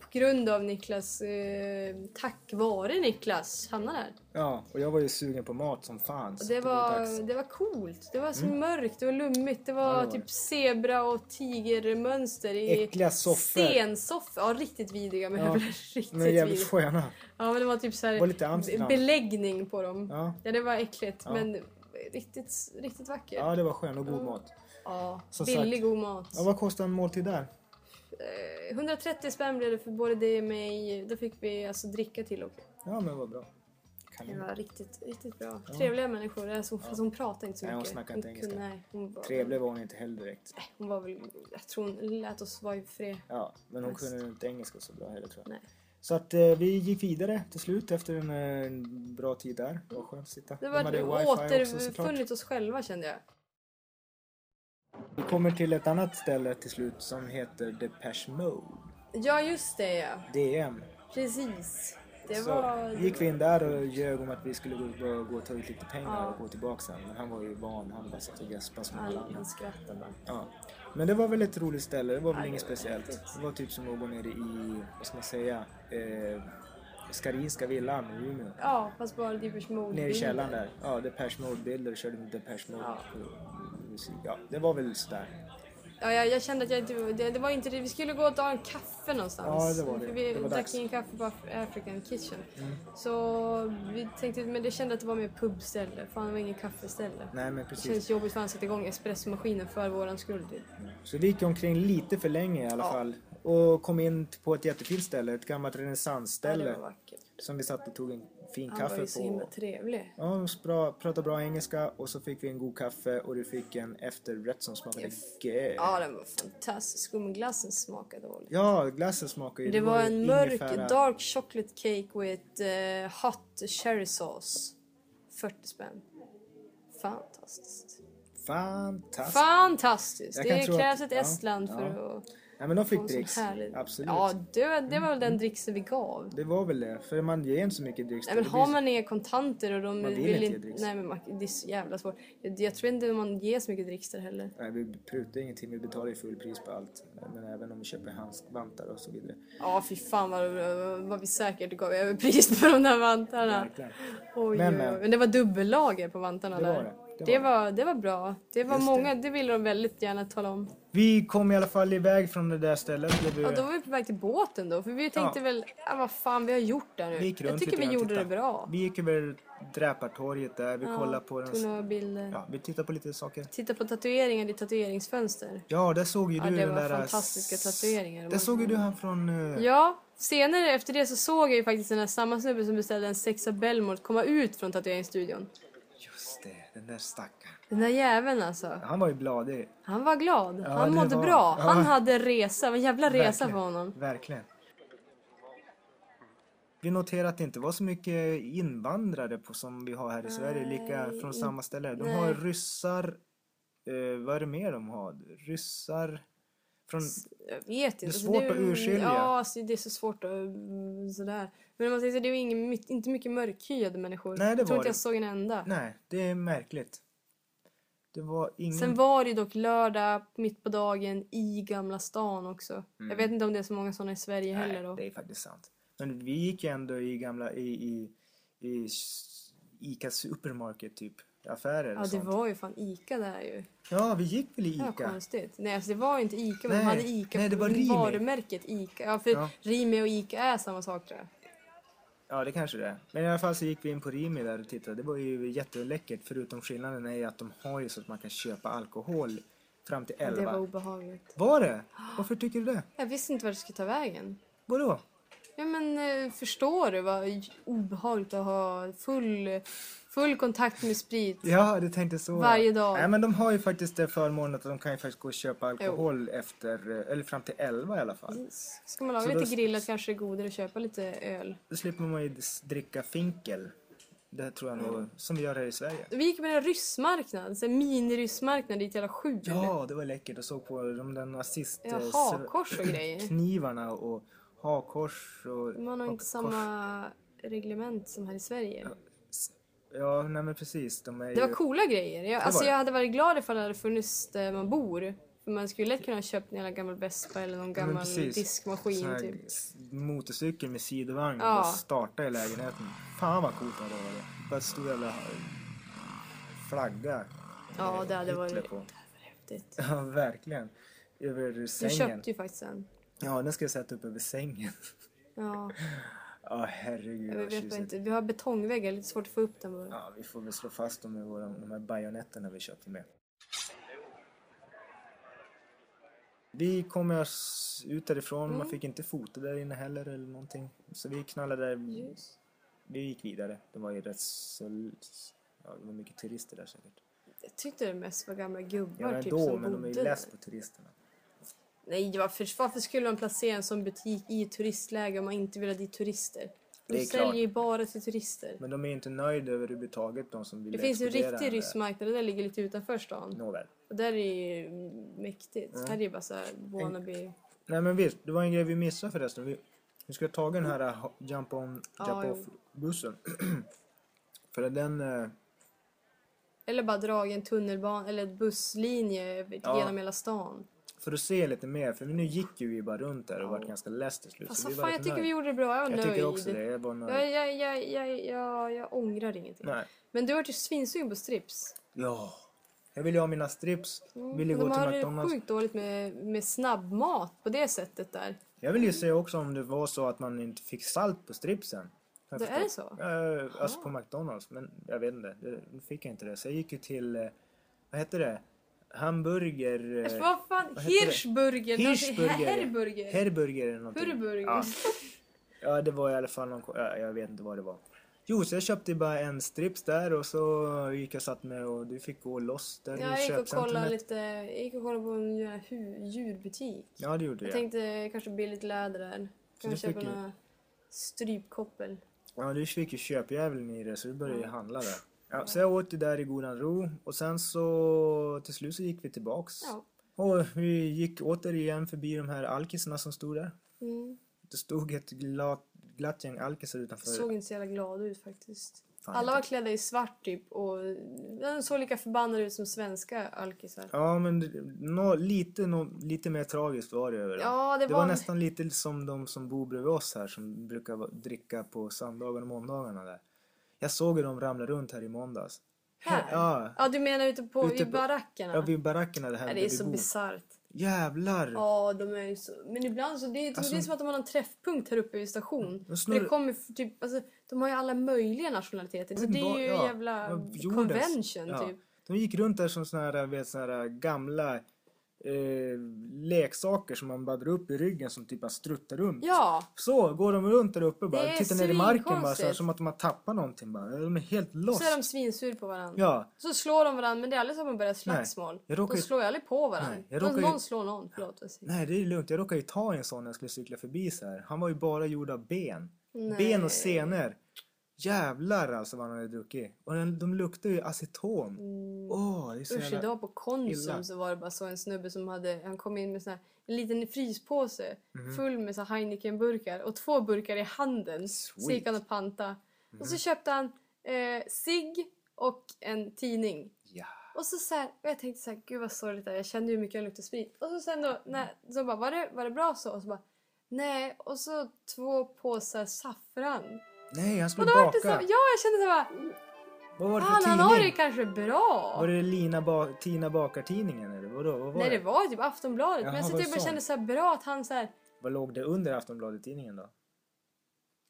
på grund av Niklas, eh, tack vare Niklas, hamna där. Ja, och jag var ju sugen på mat som fan. Och det, var, det var coolt. Det var så mörkt, det var lummigt. Det var, Mm. Ja, det var typ det. zebra och tigermönster i Äckliga soffor. stensoffor. Ja, riktigt vidriga men Ja, riktigt Men jävligt vidriga. sköna. Ja, men det var typ så här var lite Amsterdam. beläggning på dem. Ja. Ja, det var äckligt Ja. men riktigt, riktigt vackert. ja, det var skön och god mat. Ja, Som billig sagt. god mat. Ja, vad kostar en måltid där? Eh, 130 spänn blev det för både det och mig. Då fick vi alltså dricka till också. Ja, men vad bra. Kan Det var riktigt, riktigt bra. Trevliga människor. Alltså, fast hon pratade inte så Nej, hon mycket. snackade inte engelska. nej, hon var, Trevlig var hon inte heller direkt. Hon var väl, jag tror hon lät oss vara i fred. Ja, men hon Mest. kunde inte engelska så bra heller tror jag. Nej. Så att eh, vi gick vidare till slut efter en, eh, en bra tid där. Det var skönt att sitta. Det De var såklart. återfunnit oss själva kände jag. Vi kommer till ett annat ställe till slut som heter Depeche Mode. Ja, just det ja. DM. Precis. Det så var... gick vi in där och ljög om att vi skulle gå, gå, gå och ta ut lite pengar Ja. och gå tillbaka sen. Men han var ju van, han bara satt och gäspade som alla Han, skrattade bara. Ja. Men det var väl ett roligt ställe, det var väl Ja, inget speciellt. häftigt. Det var typ som att gå ner i, vad ska man säga, eh, Skarinska villan i Umeå. Ja, fast bara Depeche Mode. Nere i källaren där. Ja, Depeche Mode-bilder, körde med Depeche Mode Ja. Musik. Ja, det var väl sådär. Ja, jag, jag kände att jag inte, det, det var inte det. Vi skulle gå och ta en kaffe någonstans. Ja, det var det. Vi Det var drack. Mm. ingen kaffe på Af- African Kitchen. Så vi tänkte, men det kände att det var mer pubställe. Fan, det var ingen kaffeställe. Nej, men Det precis. känns jobbigt för han sätta igång espressomaskinen för våran skull. Typ. Så vi gick omkring lite för länge i alla Ja. fall. Och kom in på ett jättefint ställe, ett gammalt Ja, det renässansställe. vackert. som vi satt och tog en fin Han var kaffe ju så himla på. trevlig. Ja, de bra, pratade bra engelska och så fick vi en god kaffe och du fick en efterrätt som smakade gött. Ja, den var fantastisk. Skumglassen smakade dåligt. Ja, glassen smakade ju... Det var en mörk ingefära. dark chocolate cake with eh, hot cherry sauce. 40 spänn. Fantastiskt. Fantastiskt. Fantastiskt! Det tro att- krävs ett ja, Estland ja. för att Ja, men de fick dricks. Absolut. Ja, det var, det var väl den dricksen vi gav. Det var väl det, för man ger inte så mycket dricks. Nej, men har man inga kontanter och de Man vill vill inte. Nej, men man, det är så jävla svårt. Jag, jag tror inte man ger så mycket dricks där heller. Nej, vi prutar ingenting, vi betalar ju fullpris på allt. Men även om vi köper handskvantar och så vidare. Ja, fy fan vad, vad vi säkert gav överpris på de där vantarna. Verkligen. Oj, Men, men, men. det var dubbellager på vantarna Det var där. det. Det Det var det var bra. Det var Just det. många, det. ville de väldigt gärna tala om. Vi kom i alla fall iväg från det där stället. Där vi, Ja, då var vi på väg till båten då. För vi tänkte Ja. väl, ja, vad fan vi har gjort där nu. vi gick Jag runt tycker lite vi gjorde titta. det bra. Vi gick över Dräpartorget där, vi kollade på den. Tog några bilder. Ja, vi tittade på lite saker. Titta på tatueringar i tatueringsfönster. Ja, där såg ju Ja, du det den var där... fantastiska tatueringar. Där såg ju du han från... eh, Ja, senare efter det så såg jag ju faktiskt den här samma snubbe som beställde en sexa Belmont komma ut från tatueringsstudion. Det, Den där stackaren. Den där jäveln alltså. Han var ju bladig. Han var glad. Ja, han det mådde var- bra. Han ja. hade resa. En jävla resa Verkligen. för honom. Verkligen. Vi noterar att det inte var så mycket invandrare på, som vi har här i Sverige, lika Nej, från in- samma ställe. De nej. har ryssar, eh, vad är det mer de har? Ryssar från, Jag vet inte. är Alltså, svårt är- att urskilja. Ja, alltså, det är så svårt att... mm, Sådär. Men om man säger så, det ju ingen, inte mycket mörkhyade människor. Nej, det jag tror var inte det. jag såg en enda. nej, det är märkligt. Det var ingen... Sen var det ju dock lördag mitt på dagen i Gamla stan också. Jag vet inte om det är så många sådana i Sverige heller Mm. Nej, då. det är faktiskt sant. Men vi gick ju ändå i gamla, i, i, i Ica Supermarket typ, affärer och Ja, det sånt. var ju fan Ica där ju. Ja, vi gick väl i Det var Ica? konstigt. Nej, alltså det var ju inte Ica, men de Nej, hade Ica nej, det var Rimi. varumärket Ica. Ja, för Ja. Rimi och Ica är samma sak tror jag. Ja, det kanske det är. Men i alla fall så gick vi in på Rimi där och tittade. Det var ju jätteläckert. Förutom skillnaden är ju att de har ju så att man kan köpa alkohol fram till 11. Det var obehagligt. Var det? Varför tycker du det? Jag visste inte vart det skulle ta vägen. Vadå? Ja men eh, förstår du vad obehagligt att ha full, full kontakt med sprit? Ja, du tänkte så. Varje dag. Nej, men de har ju faktiskt det förmånen att de kan ju faktiskt gå och köpa alkohol efter, eh, eller fram till 11 i alla fall. Ska man laga Så då- lite grillat kanske det är godare att köpa lite öl. Då slipper man ju dricka finkel. Det tror jag nog, som vi gör här i Sverige. Vi gick på en ryssmarknad, en mini-ryssmarknad dit jävla sju. Ja, det var läckert. Jag såg på de där nazist... Ja, eh, hakkors och grejer. Knivarna och hakkors och... Man har inte samma reglement som här i Sverige. Ja, nej men precis. De är Det var ju... coola grejer. Jag, alltså det. jag hade varit glad ifall det hade funnits där man bor. För man skulle lätt kunna ha köpt en gammal Vespa eller någon gammal precis. diskmaskin Sån här typ. Motorcykel med sidovagn Ja. och bara starta i lägenheten. Fan vad coolt det hade varit. Bara stor jävla flagga. Ja, det hade varit på. häftigt. Ja, verkligen. Över Du sängen. köpte ju faktiskt en. Ja, den ska jag sätta upp över sängen. Ja, Ja, herregud jag vad vet tjusigt. inte. Vi har betongväggar, lite svårt att få upp bara. Ja, vi får väl slå fast dem med våra, de här bajonetterna vi köpte med. Vi kom ut därifrån, Mm. man fick inte fota där inne heller eller någonting. Så vi knallade där, Ljus. vi gick vidare. Det var ju rätt så, ja det var mycket turister där säkert. Jag tyckte det mest var gamla gubbar Ja men typ då, som men de är bodde ju där. less på turisterna. Nej, varför, varför skulle de placera en sån butik i ett turistläge om man inte vill ha dit turister? De säljer ju bara till turister. Men de är inte nöjda överhuvudtaget de som vill Det finns ju en riktig ryssmarknad och den ligger lite utanför stan. Nåväl. Och där är ju mäktigt. Här är ju bara såhär wannabe. Nej men visst, det var en grej vi missade förresten. Vi, vi skulle ta den här uh, jump on, Ja, jump jo. off bussen. För den, eh, Eller bara dra en tunnelbana eller busslinje över- Ja. genom hela stan. För att se lite mer, för nu gick ju vi bara runt där och Ja. vart ganska less till slut. Fast så vad vi var fan, jag tycker vi gjorde det bra. Jag var Jag nöjd. tycker också det, jag var nöjd. Jag, jag, jag, jag, jag, jag ångrar ingenting. Nej. Men du har ju svinsugen på strips. Ja. Jag vill ju ha mina strips. Vill ju gå de till har det McDonalds. sjukt dåligt med, med snabbmat på det sättet där. Jag vill ju se också om det var så att man inte fick salt på stripsen. Har jag Det är det så? Ja, alltså på McDonalds. Men jag vet inte, nu fick jag inte det. Så jag gick ju till, eh, vad heter det? Hamburger... eh, Vad fan? vad? Hirschburger? Hirschburger. Herburger? Herburger eller någonting. Burburger? Ja. ja, det var i alla fall någon... Ja, jag vet inte vad det var. Jo, så jag köpte bara en strips där och så gick jag satt med och du fick gå loss där Ja, jag gick och kollade lite, jag gick och kollade på en djurbutik. Ja, det gjorde Jag jag. tänkte kanske billigt läder där. Kanske köpa några strypkoppel. Ja, du fick ju köpdjävulen i det så du började ju handla där. Ja, så jag åt ju där i godan ro och sen så till slut så gick vi tillbaks. Ja. Och vi gick återigen förbi de här alkisarna som stod där. Mm. Det stod ett glatt, glatt gäng alkisar utanför. Såg inte så jävla glada ut faktiskt. Fan, Alla var klädda i svart typ och de såg lika förbannade ut som svenska alkisar. Ja, men nå, lite, nå, lite mer tragiskt var det över. Ja, det det var var- nästan lite som de som bor bredvid oss här som brukar dricka på söndagar och måndagarna där. Jag såg ju dem ramla runt här i måndags. Här? Ja, Ja, du menar ute på Ute på- barackerna? ja vid barackerna det här Ja, det är så bisarrt. Jävlar! Ja, de är ju så... Men ibland så... Det är, Alltså- det är som att de har en träffpunkt här uppe vid station. Snurr- det kommer typ... Alltså, de har ju alla möjliga nationaliteter. Så Men det är ju ja, jävla ja, jordens- convention ja. typ. De gick runt där som såna här, vet, såna här gamla eh, leksaker som man bara drar upp i ryggen som typ bara struttar runt. Ja, Så går de runt där uppe bara, tittar ner i marken bara så här, som att de har tappat någonting bara. De är helt lost. så är de svinsur på varandra. Ja, Så slår de varandra men det är aldrig så att man börjar slagsmål. Jag råkar De slår ju aldrig på varandra. Nej, råkar Någon slår någon. Förlåt. nej det är lugnt. Jag råkade ju ta en sån när jag skulle cykla förbi så här. Han var ju bara gjord av ben. Nej. Ben och senor. Jävlar alltså vad han hade druckit. Och den, de luktar ju aceton. Åh, det är så Mm. Usch, jävla... idag på Konsum illa. så var det bara så en snubbe som hade, han kom in med sån här, en liten fryspåse Mhm. full med så Heineken-burkar och två burkar i handen. Så Sweet. Mhm. gick han och panta. Och så köpte han eh, cigg och en tidning. Ja. Och så, så här, och jag tänkte så här, gud vad sorgligt det. Jag kände ju hur mycket jag luktade sprit. Och så sen då, när, så bara, var det, var det bra så? Och så bara, nej. Och så två påsar saffran. Nej, han Och skulle var det så baka. här, ja jag kände så här, Vad var det fan för han har det kanske bra. Var det Lina ba Tina Bakar-tidningen eller vadå? Vad var Nej det? det var typ Aftonbladet. Jaha, men jag var det typ bara sånt? kände så här bra att han så här. Vad låg det under Aftonbladet-tidningen då?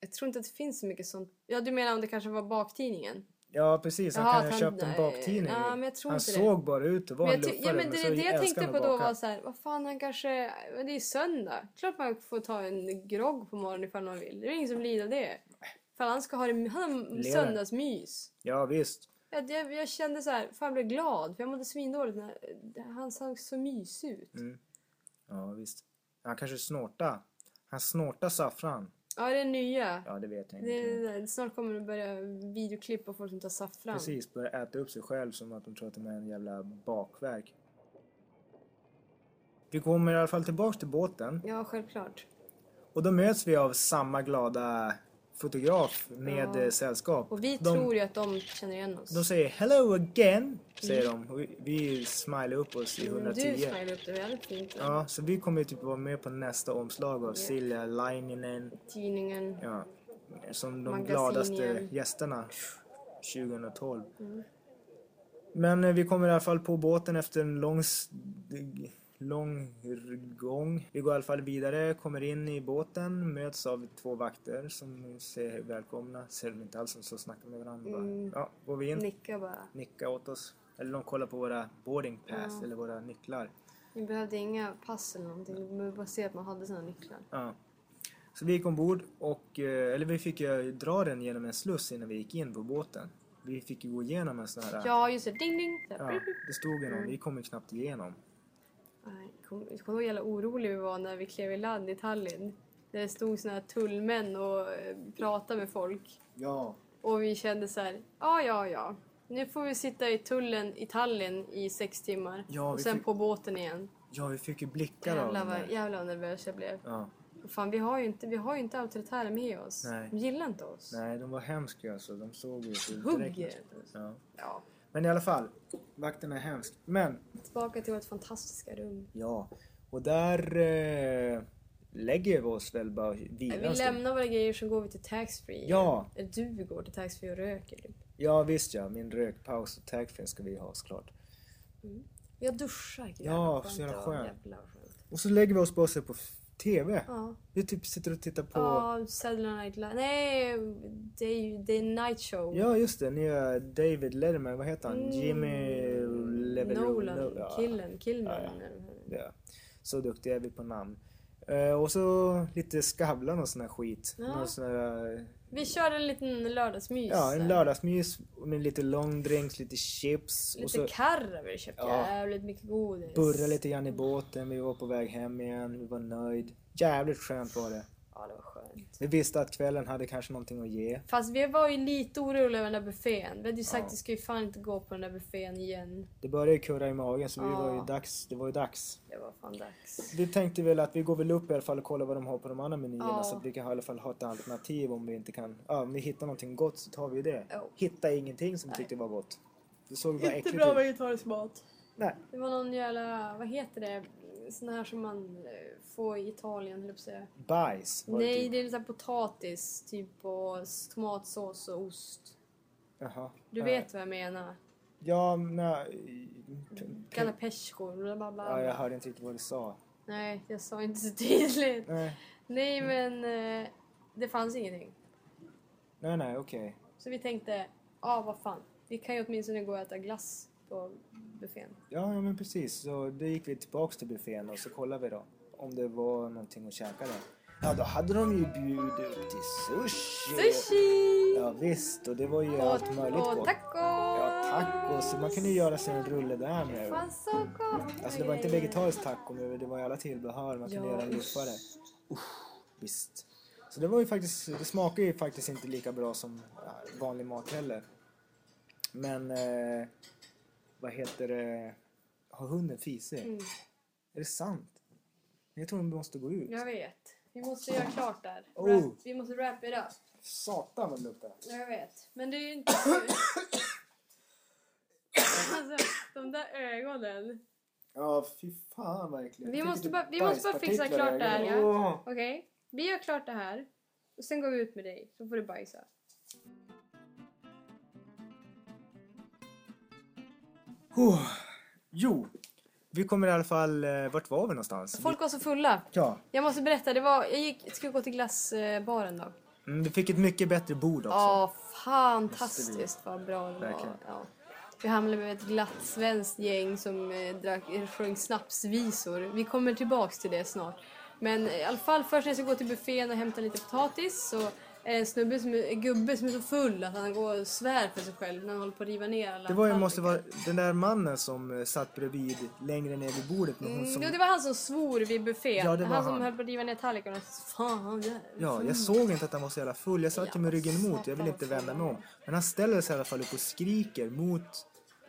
Jag tror inte att det finns så mycket sånt. Ja du menar om det kanske var baktidningen? Ja precis, han Jaha, kan ha köpt en baktidning. ja, men jag tror han inte det. såg bara ut att vara Men jag luffare ja, men det, så det jag tänkte på då var så här, vad fan han kanske, men det är ju söndag. Klart man får ta en grogg på morgonen ifall man vill. Det är ingen som lider av det. För han ska ha det, han har Lever. söndagsmys. Ja visst. Jag, jag, jag kände så här, fan jag blev glad för jag mådde svindåligt när han såg så mysig ut. Mm. Ja visst. Han kanske snorta. Han snortar saffran. Ja det är nya. Ja det vet jag Det, inte. det, snart kommer det börja videoklipp på folk som tar saffran. Precis, börjar äta upp sig själv som att de tror att de är en jävla bakverk. Vi kommer i alla fall tillbaks till båten Ja, självklart. och då möts vi av samma glada fotograf med Ja. eh, sällskap. Och vi de, tror ju att de känner igen oss. De säger hello again, säger de. Och vi- Vi smilar upp oss i Mm, 110. Du smilar upp det väldigt fint. Ja, så vi kommer ju typ vara med på nästa omslag av Silja Laininen. Tidningen. Ja, som de Magasin gladaste gästerna 2012. Mm. Men eh, vi kommer i alla fall på båten efter en lång, lång gång. Vi går i alla fall vidare, kommer in i båten, möts av två vakter som säger välkomna. Ser de inte alls så snackar med varandra. Bara, Mm. Ja, går vi in, Nicka bara. nickar åt oss. Eller de kollar på våra boarding pass eller våra nycklar. Vi behövde inga pass eller någonting. Vi behövde bara se att man hade sina nycklar. Ja. Så vi gick ombord och, eh, eller vi fick ju dra den genom en sluss innan vi gick in på båten. Vi fick ju gå igenom en sån här... Ja, just det. Ding, ding. Ja, det stod ju någon, vi kom ju knappt igenom. Jag kommer ihåg hur jävla oroliga vi var när vi klev i land i Tallinn. Där det stod såna här tullmän och eh, pratade med folk. Ja. Och vi kände så här, ja, ja, ja. Nu får vi sitta i tullen i Tallinn i sex timmar. Ja, och sen fick- på båten igen. Ja, vi fick ju blickar av Jävlar dem vad, där. jävlar vad nervös jag blev. Ja. Fan, vi har ju inte, vi har ju inte auktoritära med oss. Nej. De gillar inte oss. Nej, de var hemska alltså. De såg ju Hugger. Ja. Ja. Men i alla fall, vakterna är hemsk. Men, Tillbaka till vårt fantastiska rum. ja. Och där eh, lägger vi oss väl bara vila Vi lämnar våra grejer så går vi till taxfree. Ja. Eller du går till taxfree och röker. Typ. Ja, visst ja. Min rökpaus och tagfin ska vi ha såklart. Jag duschar. Ja, så jävla skönt. Och så lägger vi oss bara och ser på TV. Ja. Vi typ sitter och tittar på... Ja, Saturday Night Live. Nej, det är ju det är Night Show. Ja, just det. Nya David Letterman, vad heter han? Mm. Jimmy Level... Nolan, ja, killen, Killman. Ja, ja. Så duktiga är vi på namn. Eh, och så lite Skavlan och sån här skit. Ja. Någon sån här, Vi körde en liten lördagsmys. ja, en lördagsmys med lite långdrinks, lite chips. och Lite så karra vi köpt. Ja. Jävligt mycket godis. burra lite grann i båten. Vi var på väg hem igen. Vi var nöjd. Jävligt skönt var det. Ja, det var skönt. Vi visste att kvällen hade kanske någonting att ge. Fast vi var ju lite oroliga över den där buffén. Vi hade ju sagt Ja. att vi ska ju fan inte gå på den där buffén igen. Det började ju kurra i magen så vi Ja. var ju dags. Det var ju dags. Det var fan dags. Vi tänkte väl att vi går väl upp i alla fall och kollar vad de har på de andra menyerna Ja. så att vi kan i alla fall ha ett alternativ om vi inte kan... Ja, om vi hittar någonting gott så tar vi det. Ja. Hitta ingenting som vi tyckte var gott. Det såg bara Inte äckligt bra ut. vegetarisk mat. Nej. Det var någon jävla, vad heter det? Sån här som man eh, får i Italien, höll jag säga. Bajs var det Nej, typ. det är lite så här potatis, typ och tomatsås och ost. Jaha. Du vet vad jag menar. Ja, nej. p- p- Galapesco, bla bla bla. Ja, jag hörde inte riktigt vad du sa. Nej, jag sa inte så tydligt. Nej, Nej, men eh, det fanns ingenting. nej, nej okej. Så vi tänkte, ja vad fan. Vi kan ju åtminstone gå och äta glass på buffén. Ja, ja men precis. Så då gick vi tillbaks till buffén och så kollade vi då om det var någonting att käka där. Ja, då hade de ju bjudit upp till sushi. Sushi! Ja visst, och det var ju och, allt möjligt och gott. taco! Ja, tacos. Så man kunde ju göra sig en rulle där med. Fan så gott! Alltså det var inte vegetarisk taco men det var ju alla tillbehör. Man kunde Ja, göra en luffare. Usch, visst. Så det var ju faktiskt, det smakar ju faktiskt inte lika bra som vanlig mat heller. Men, eh, vad heter det, har hunden fisit? Mm. Är det sant? Jag tror vi måste gå ut. Jag vet. Vi måste göra klart där. Oh. Wrap, vi måste wrap it up. Satan vad det luktar. Jag vet. Men det är ju inte alltså, de där ögonen. Ja, fy fan verkligen. Vi måste bara- typ vi måste bara fixa klart det här, ja. Okej? Vi gör klart det här. Och sen går vi ut med dig. Så får du bajsa. Oh. Jo, vi kommer i alla fall... eh, Vart var vi någonstans? Folk var så fulla. Ja, Jag måste berätta. Det var, jag gick, skulle gå till glassbaren då. mm, vi fick ett mycket bättre bord också. Ja, fantastiskt vad bra det var. Ja. Vi hamnade med ett glatt svenskt gäng som eh, drack, eh, sjöng snapsvisor. Vi kommer tillbaks till det snart. Men i alla fall först när jag ska gå till buffén och hämta lite potatis så en snubbe som är, en gubbe som är så full att han går och svär för sig själv när han håller på att riva ner alla Det var ju, måste vara den där mannen som eh, satt bredvid längre ner vid bordet med hon Mm, som... jo, det var han som svor vid buffén. Ja, det var han som han. höll på att riva ner tallrikarna. Fan, jävlar. Ja, jag såg inte att han var så jävla full. Jag satt ju med Ja, ryggen emot. Jag vill inte vända mig om. Men han ställer sig i alla fall upp och skriker mot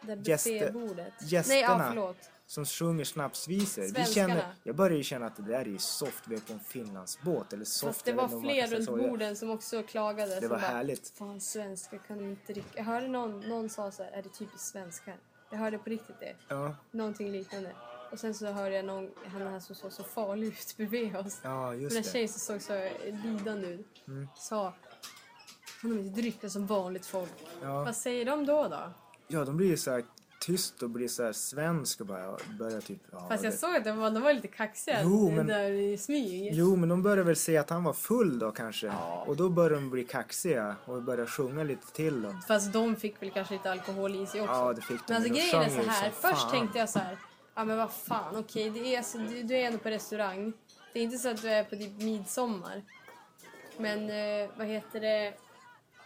Det Gäster- gästerna. Nej, ja, förlåt. Som sjunger snapsvisor. Vi känner, jag börjar ju känna att det där är ju soft. Vi är på en Finlandsbåt. Eller soft. Fast det var fler runt borden som också klagade. Det var bara, härligt. Fan svenskar kan de inte dricka. Jag hörde någon, någon sa så här, är det typiskt svenskar? Jag hörde på riktigt det. Ja, Någonting liknande. Och sen så hörde jag någon, han här som såg så farlig ut bredvid oss. ja Den där just det. Mm. tjejen som såg så lidande ut. Sa, kan de inte dricka som vanligt folk? Ja. Vad säger de då då? ja, de blir ju så här tyst och blir så här svensk och bara börjar typ... Ja, Fast jag det- såg att de var, de var lite kaxiga Jo, men- där i smyg. Jo, men de började väl se att han var full då kanske. Och då började de bli kaxiga och började sjunga lite till då. Fast de fick väl kanske lite alkohol i sig också. Ja, det fick de. Men alltså grejen är så här. Först fan. tänkte jag så här. Ja men vad fan, okej det är så, du, du är ändå på restaurang. Det är inte så att du är på typ midsommar. Men eh, vad heter det?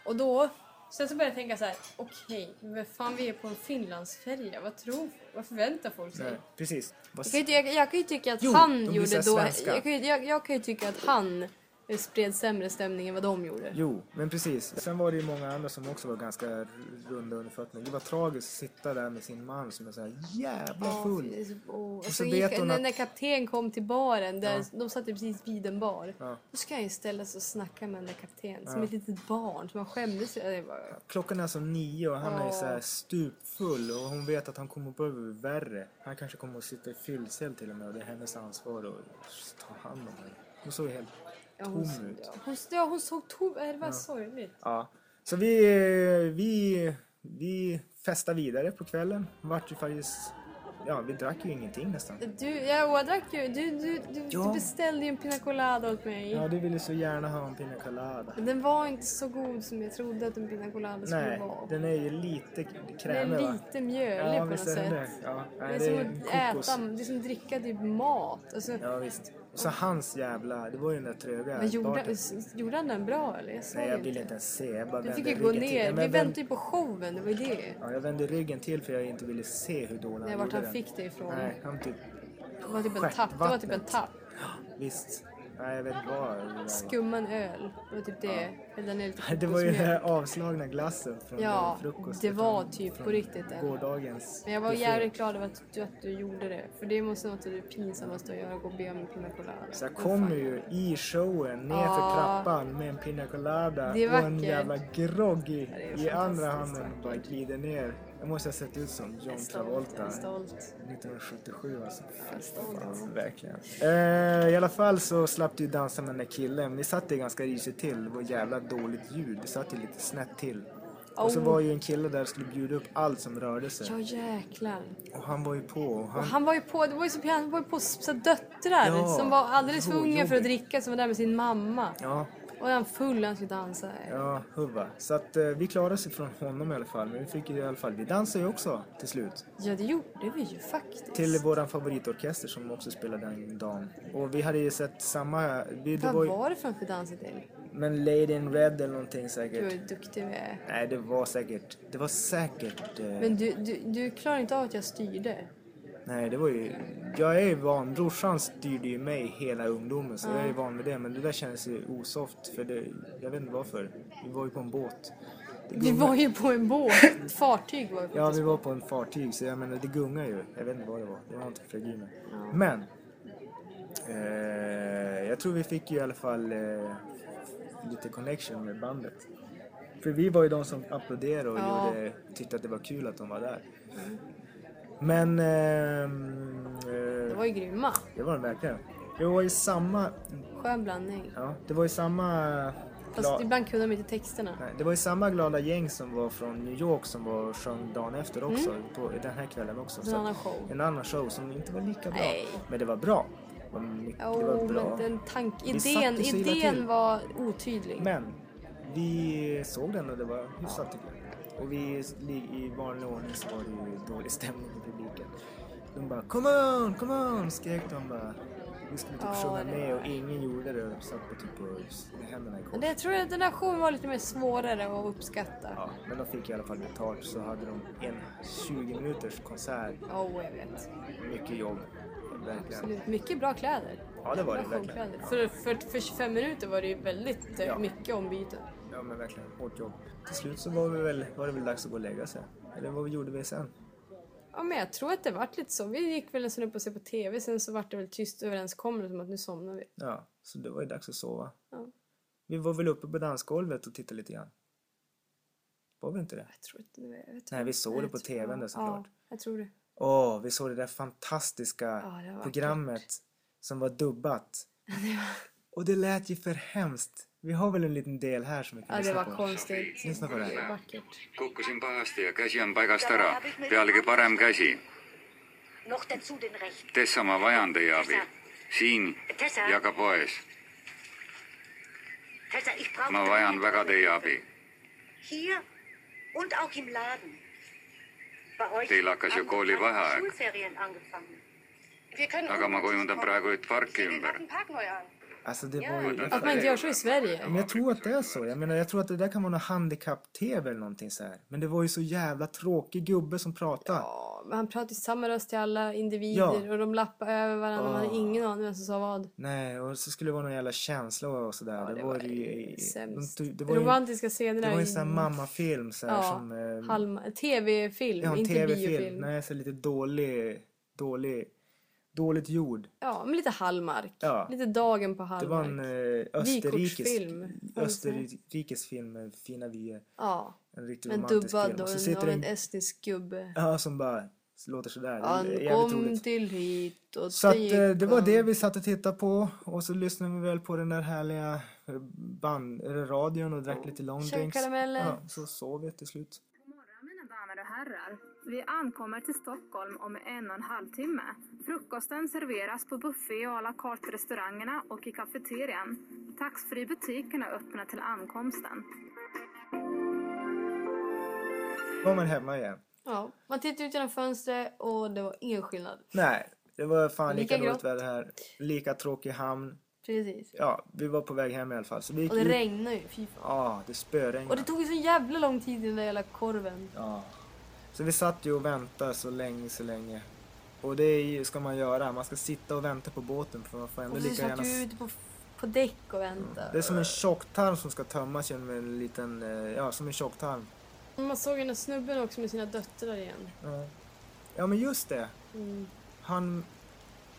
Och då, sen så började jag tänka så här. Okej, men vad fan vi är på en Finlandsfärja. Vad tror, vad förväntar folk sig? Nej, precis. Vad Jag kan, ju, ty- jag, jag kan ju tycka att Jo, han de gjorde här då... svenska. Jag kan, ju, jag, jag kan ju tycka att han spred sämre stämning än vad de gjorde. Jo, men precis. Sen var det ju många andra som också var ganska runda under fötterna. Det var tragiskt att sitta där med sin man som är så här jävla Ja, full. precis. Och, och så så vet gick, hon när, att- när kapten kom till baren, där Ja. de satt ju precis vid en bar. Ja. Då ska han ju ställa sig och snacka med den där kapten som Ja. ett litet barn som han skämdes. Det var, Klockan är som nio och han är Ja. så här stupfull och hon vet att han kommer att behöva värre. Han kanske kommer att sitta i fyllcell till och med och det är hennes ansvar att ta hand om henne. Hon såg helt ja, tom hon, ut. ja, hon, ja, hon såg tom Det var sorgligt. Ja. Så vi, vi, vi festade vidare på kvällen. Vart ju faktiskt, ja vi drack ju ingenting nästan. Du, jag drack ju. Du, du, du, Ja. du beställde ju en pina colada åt mig. Ja, du ville så gärna ha en pina colada. Men Den var inte så god som jag trodde att en pina colada skulle Nej, vara. den är ju lite Den krämig är va? lite mjölig på något är den sätt. det. Ja, är det som är kokos. att äta, det är som att dricka typ mat. Alltså, Ja visst. Så hans jävla, det var ju den där tröga Men gjorde, gjorde han den bra eller? Jag Nej jag inte. vill inte ens se, jag bara Du fick ju gå ner. Ja, Vi vänd- väntade ju på showen, det var ju det. Ja, jag vände ryggen till för jag inte ville se hur dålig Nej, han vart gjorde han den. fick det ifrån. Nej, han typ, Det var typ en tapp. Det var typ en tapp. visst. Nej jag vet inte vad. Skumman öl. Det var typ det. Hällde ner lite Det var ju den här avslagna glassen från Ja, frukosten. det var typ på riktigt det. Gårdagens Men jag var buffé. jävligt glad över att du, att du gjorde det. För det måste något av det pinsammaste att göra, gå och be om en pina colada. Så jag kommer ju i showen nerför Ja. trappan med en pina colada och en jävla grogg i, Ja, i andra handen och bara glider ner. Jag måste ha sett ut som John Travolta är stolt. 1977 alltså. Fan, verkligen. Eh, I alla fall så slapp du dansa med den där killen. Vi satt ju ganska risigt till. Det var jävla dåligt ljud. Det satt ju lite snett till. Och så Oh. var ju en kille där och skulle bjuda upp allt som rörde sig. Ja jäklar. Och han var ju på. Och Och han, han var ju på, det var ju så, han var ju på så döttrar Ja, som var alldeles för unga för att dricka som var där med sin mamma. ja, Och han full, han skulle dansa. Ja, huvva. Så att eh, vi klarade oss ifrån honom i alla fall. Men vi fick ju i alla fall, vi dansade ju också till slut. Ja, det gjorde vi ju faktiskt. Till våran favoritorkester som också spelade den dagen. Och vi hade ju sett samma... Vi, det Vad var ju, var det för för dansa till? men Lady in Red eller någonting Gud säkert. vad duktig vi är. Nej, det var säkert... Det var säkert... Eh, Men du, du, du klarar inte av att jag styrde. Nej, det var ju... Jag är ju van. Brorsan styrde ju mig hela ungdomen så jag är ju van med det. Men det där kändes ju osoft för det... Jag vet inte varför. Vi var ju på en båt. Det Vi gungar- var ju på en båt. Ett fartyg var vi på. Ja, vi var på en fartyg så jag menar det gungar ju. Jag vet inte vad det var. Det var för Gina. Men. Eh, jag tror vi fick ju i alla fall eh, lite connection med bandet. För vi var ju de som applåderade och Ja. gjorde, tyckte att det var kul att de var där. Men... ehm, Det eh, var ju grymma. det var de verkligen. Det var ju samma... Skön blandning. Ja, det var ju samma... Fast gla- ibland kunde de inte texterna. Nej, det var ju samma glada gäng som var från New York som var sjöng dagen efter också. Mm. På den här kvällen också. En Så annan show. En annan show som inte var lika bra. Nej. Men det var bra. Det var, mycket, det var Jo, bra. men den tank... Idén, idén var otydlig. Men vi såg den och det var hyfsat tycker jag. Och vi, i vanlig ordning så var det ju dålig stämning i publiken. De bara come on, come on skrek de bara. Vi skulle typ Ja, sjunga med och ingen gjorde det. Och satt på typ på med händerna i kors. Men det, jag tror att den här showen var lite mer svårare att uppskatta. Ja, men de fick i alla fall betalt så hade de en 20 minuters konsert. Ja, oh, jag vet. Mycket jobb. Verkligen. Absolut. Mycket bra kläder. Ja, det var det verkligen. showkläder. För, för, för 25 minuter var det ju väldigt eh, Ja. mycket ombyten. Ja men verkligen, hårt jobb. Till slut så var, vi väl, var det väl dags att gå och lägga sig. Eller vad gjorde vi sen? Ja, men jag tror att det vart lite så. Vi gick väl en stund upp och se på TV, sen så vart det väl tyst överenskommelse om att nu somnar vi. Ja, så det var ju dags att sova. Ja. Vi var väl uppe på dansgolvet och tittade lite grann. Var vi inte det? Jag tror inte det. Jag tror, Nej, vi såg det på TVn där såklart. Ja, jag tror det. Åh, vi såg det där fantastiska Ja, det var programmet som var dubbat. Och det lät ju för hemskt. Vi har väl en liten del här som vi kan Ja, det lyssna var på. konstigt. Lyssna på det här. Vackert. Kukkusin pahasti ja käsi on paigast ära. Pealegi parem käsi. Tessa, ma vajan teie abi. siin ja ka poes. Tessa, ich brauche ma vajan väga teie abi. hier und auch im Laden. Bei euch Teil hakkas ju haben kooli gerade vaheaeg. Schulferien angefangen. Wir können aga ma kujundan praegu ett parki ümber. Alltså det var ju... Att man inte gör så i Sverige. Men jag tror att det är så. Jag menar, jag tror att det där kan vara någon handikapp-tv eller någonting så här. Men det var ju så jävla tråkig gubbe som pratade. Ja, men han pratade ju samma röst till alla individer Ja. och de lappade över varandra. Man hade Ah. ingen aning vem som sa vad. Nej, och så skulle det vara någon jävla känsla och sådär. Ja, det, var ju... sämst. de tog- det var ju, Romantiska det scenerna. var ju en sån här mammafilm så här, Ja, som... Eh, Halma, tv-film, ja, en inte tv-film. biofilm. Nej, så lite dålig... Dålig... Dåligt gjord. Ja, men lite Hallmark. Ja. Lite Dagen på Det Hallmark. var en eh, österrikisk, österrikisk film med fina vyer. Ja, En riktigt men romantisk dubbad film. då Och så en, sitter av en en... estnisk gubbe. Ja, som bara låter sådär. Det är Han kom roligt. till hit och Så att gick eh, det var han. det vi satt och tittade på och så lyssnade vi väl på den där härliga eh, band, eller radion och drack lite long drinks. Käkarameller. Ja, så sov vi till slut. God morgon mina damer och herrar. Vi ankommer till Stockholm om en och en halv timme. Frukosten serveras på buffé och à la carte-restaurangerna och i kafeterian. Taxfree-butikerna öppnar till ankomsten. Var man hemma igen? Ja, man tittade ut genom fönstret och det var ingen skillnad. Nej, det var fan lika, Lika dåligt väder här. Lika tråkig hamn. Precis. Ja, vi var på väg hem i alla fall. Så vi Och det ut. regnade ju, fy fan. Ja, det spöregnade. Och det tog ju så jävla lång tid i den där jävla korven. Ja. Så vi satt ju och väntade så länge, så länge. Och det är ska man göra. Man ska sitta och vänta på båten för man får ändå Och lika gärna... du ute på, på däck och väntade. Det är som en tjocktarm som ska tömmas genom en liten, eh, ja som en tjocktarm. Man såg den där snubben också med sina döttrar igen. Ja. ja men just det. Mm. Han,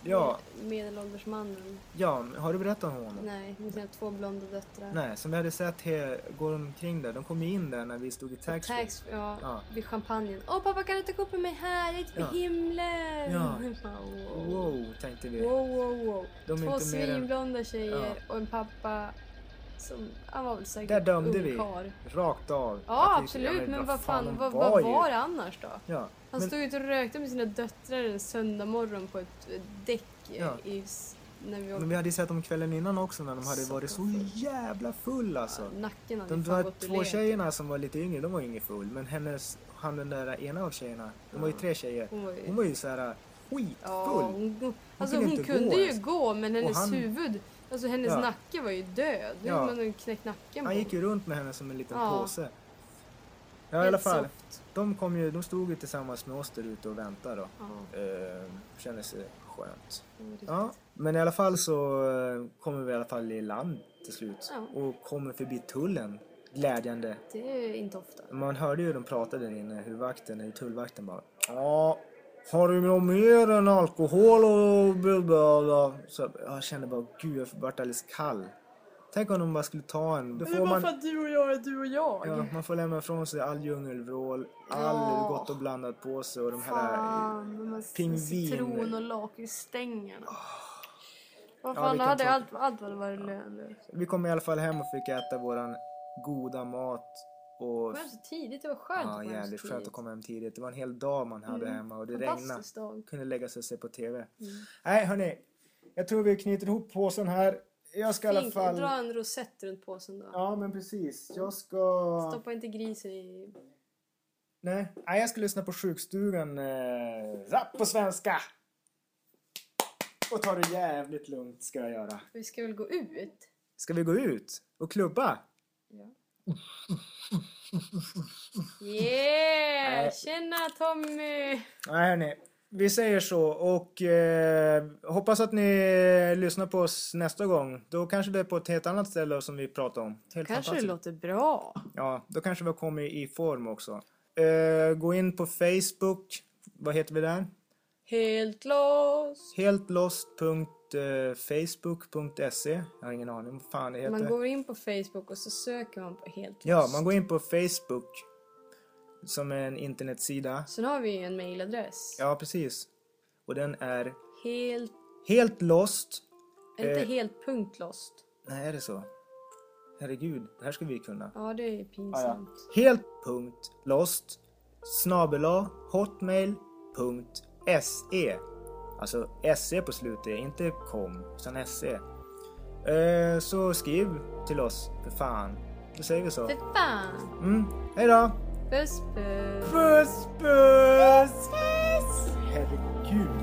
ja, Medelålders mannen. ja, har du berättat om honom? Nej, med sina två blonda döttrar. Nej, som vi hade sett här, går omkring där. De kom ju in där när vi stod i taxfree. Tax, ja, Ja. vid champagnen. Åh pappa kan du ta upp med mig här? Jag är Ja. på himlen! Ja. Wow. Wow, tänkte vi. Wow, wow, wow. De Två mer än- svinblonda tjejer Ja. och en pappa som, han var väl säkert Där dömde vi. ungkarl. Rakt av. Ja vi- absolut, men vad fan, vad, vad var det annars då? Ja, Han men, stod ute och rökte med sina döttrar en söndag morgon på ett eh, däck eh, Ja. i när vi Men åkte vi hade ju sett dem kvällen innan också när de hade varit så jävla full alltså. nacken hade De där två tjejerna som var lite yngre, de var ju inget full. Men hennes, han den där ena av tjejerna, de var ju tre tjejer. Hon var ju- Hon var ju såhär skitfull. Ja, hon, hon, alltså kunde hon kunde gå ju ens. gå men hennes han- huvud, alltså hennes Ja. nacke var ju död. Nu Ja. man knäckt nacken Han på. gick ju runt med henne som en liten Ja. påse. Ja i Helt alla fall. soft. De, kom ju, de stod ju tillsammans med oss där ute och väntade då. Ja, Eh, kändes skönt. Ja, men i alla fall så eh, kommer vi i alla fall i land till slut. Ja. Och kommer förbi tullen. Glädjande. Det är inte ofta. Man hörde ju hur de pratade där inne, hur vakten, hur tullvakten bara Ja, har du något mer än alkohol och bla Så jag kände bara, gud jag vart alldeles kall. Tänk om de bara skulle ta en, då får man, att du och jag är du och jag. ja, man får lämna ifrån sig all djungelvrål, all Ja. gott och blandat på sig och de här Fan, här pingvin- citron och lakritsstängerna. Vad Ja, fan, vilken hade allt, allt hade varit lönlöst. Vi kom i alla fall hem och fick äta våran goda mat och hem så tidigt, det var skönt ja, att komma hem så skönt tidigt. att komma hem tidigt. Det var en hel dag man hade Mm. hemma och det regnade. Dag. Kunde lägga sig och se på TV. Mm. Nej hörni, jag tror vi knyter ihop påsen här. Jag ska i alla fall... dra en rosett runt påsen då. Ja men precis. Jag ska... Stoppa inte grisen i... Nej, Nej jag ska lyssna på sjukstugan. Eh... Rap på svenska! Och ta det jävligt lugnt ska jag göra. Vi ska väl gå ut? Ska vi gå ut och klubba? Ja. Yeah! Tjena Tommy! Nej hörni, vi säger så och eh, hoppas att ni lyssnar på oss nästa gång. Då kanske det är på ett helt annat ställe som vi pratar om. Helt Kanske det låter bra. Ja, då kanske vi kommit i form också. Eh, gå in på Facebook. Vad heter vi där? Helt lost. Heltlost.facebook.se Jag har ingen aning om vad fan det heter. Man går in på Facebook och så söker man på Helt lost. Ja, man går in på Facebook. Som är en internetsida. Sen har vi en mailadress. Ja, precis. Och den är Helt... helt lost. Är inte Eh. helt punkt lost? Nej, är det så? Herregud, det här ska vi kunna. Ja, det är pinsamt. Helt punkt lost snabela hotmail.se Alltså SE på slutet, inte kom, utan SE. Eh, så skriv till oss, för fan. Då säger vi så. För fan! Mm, hejdå! Puss puss! Puss puss! puss, puss. Herregud.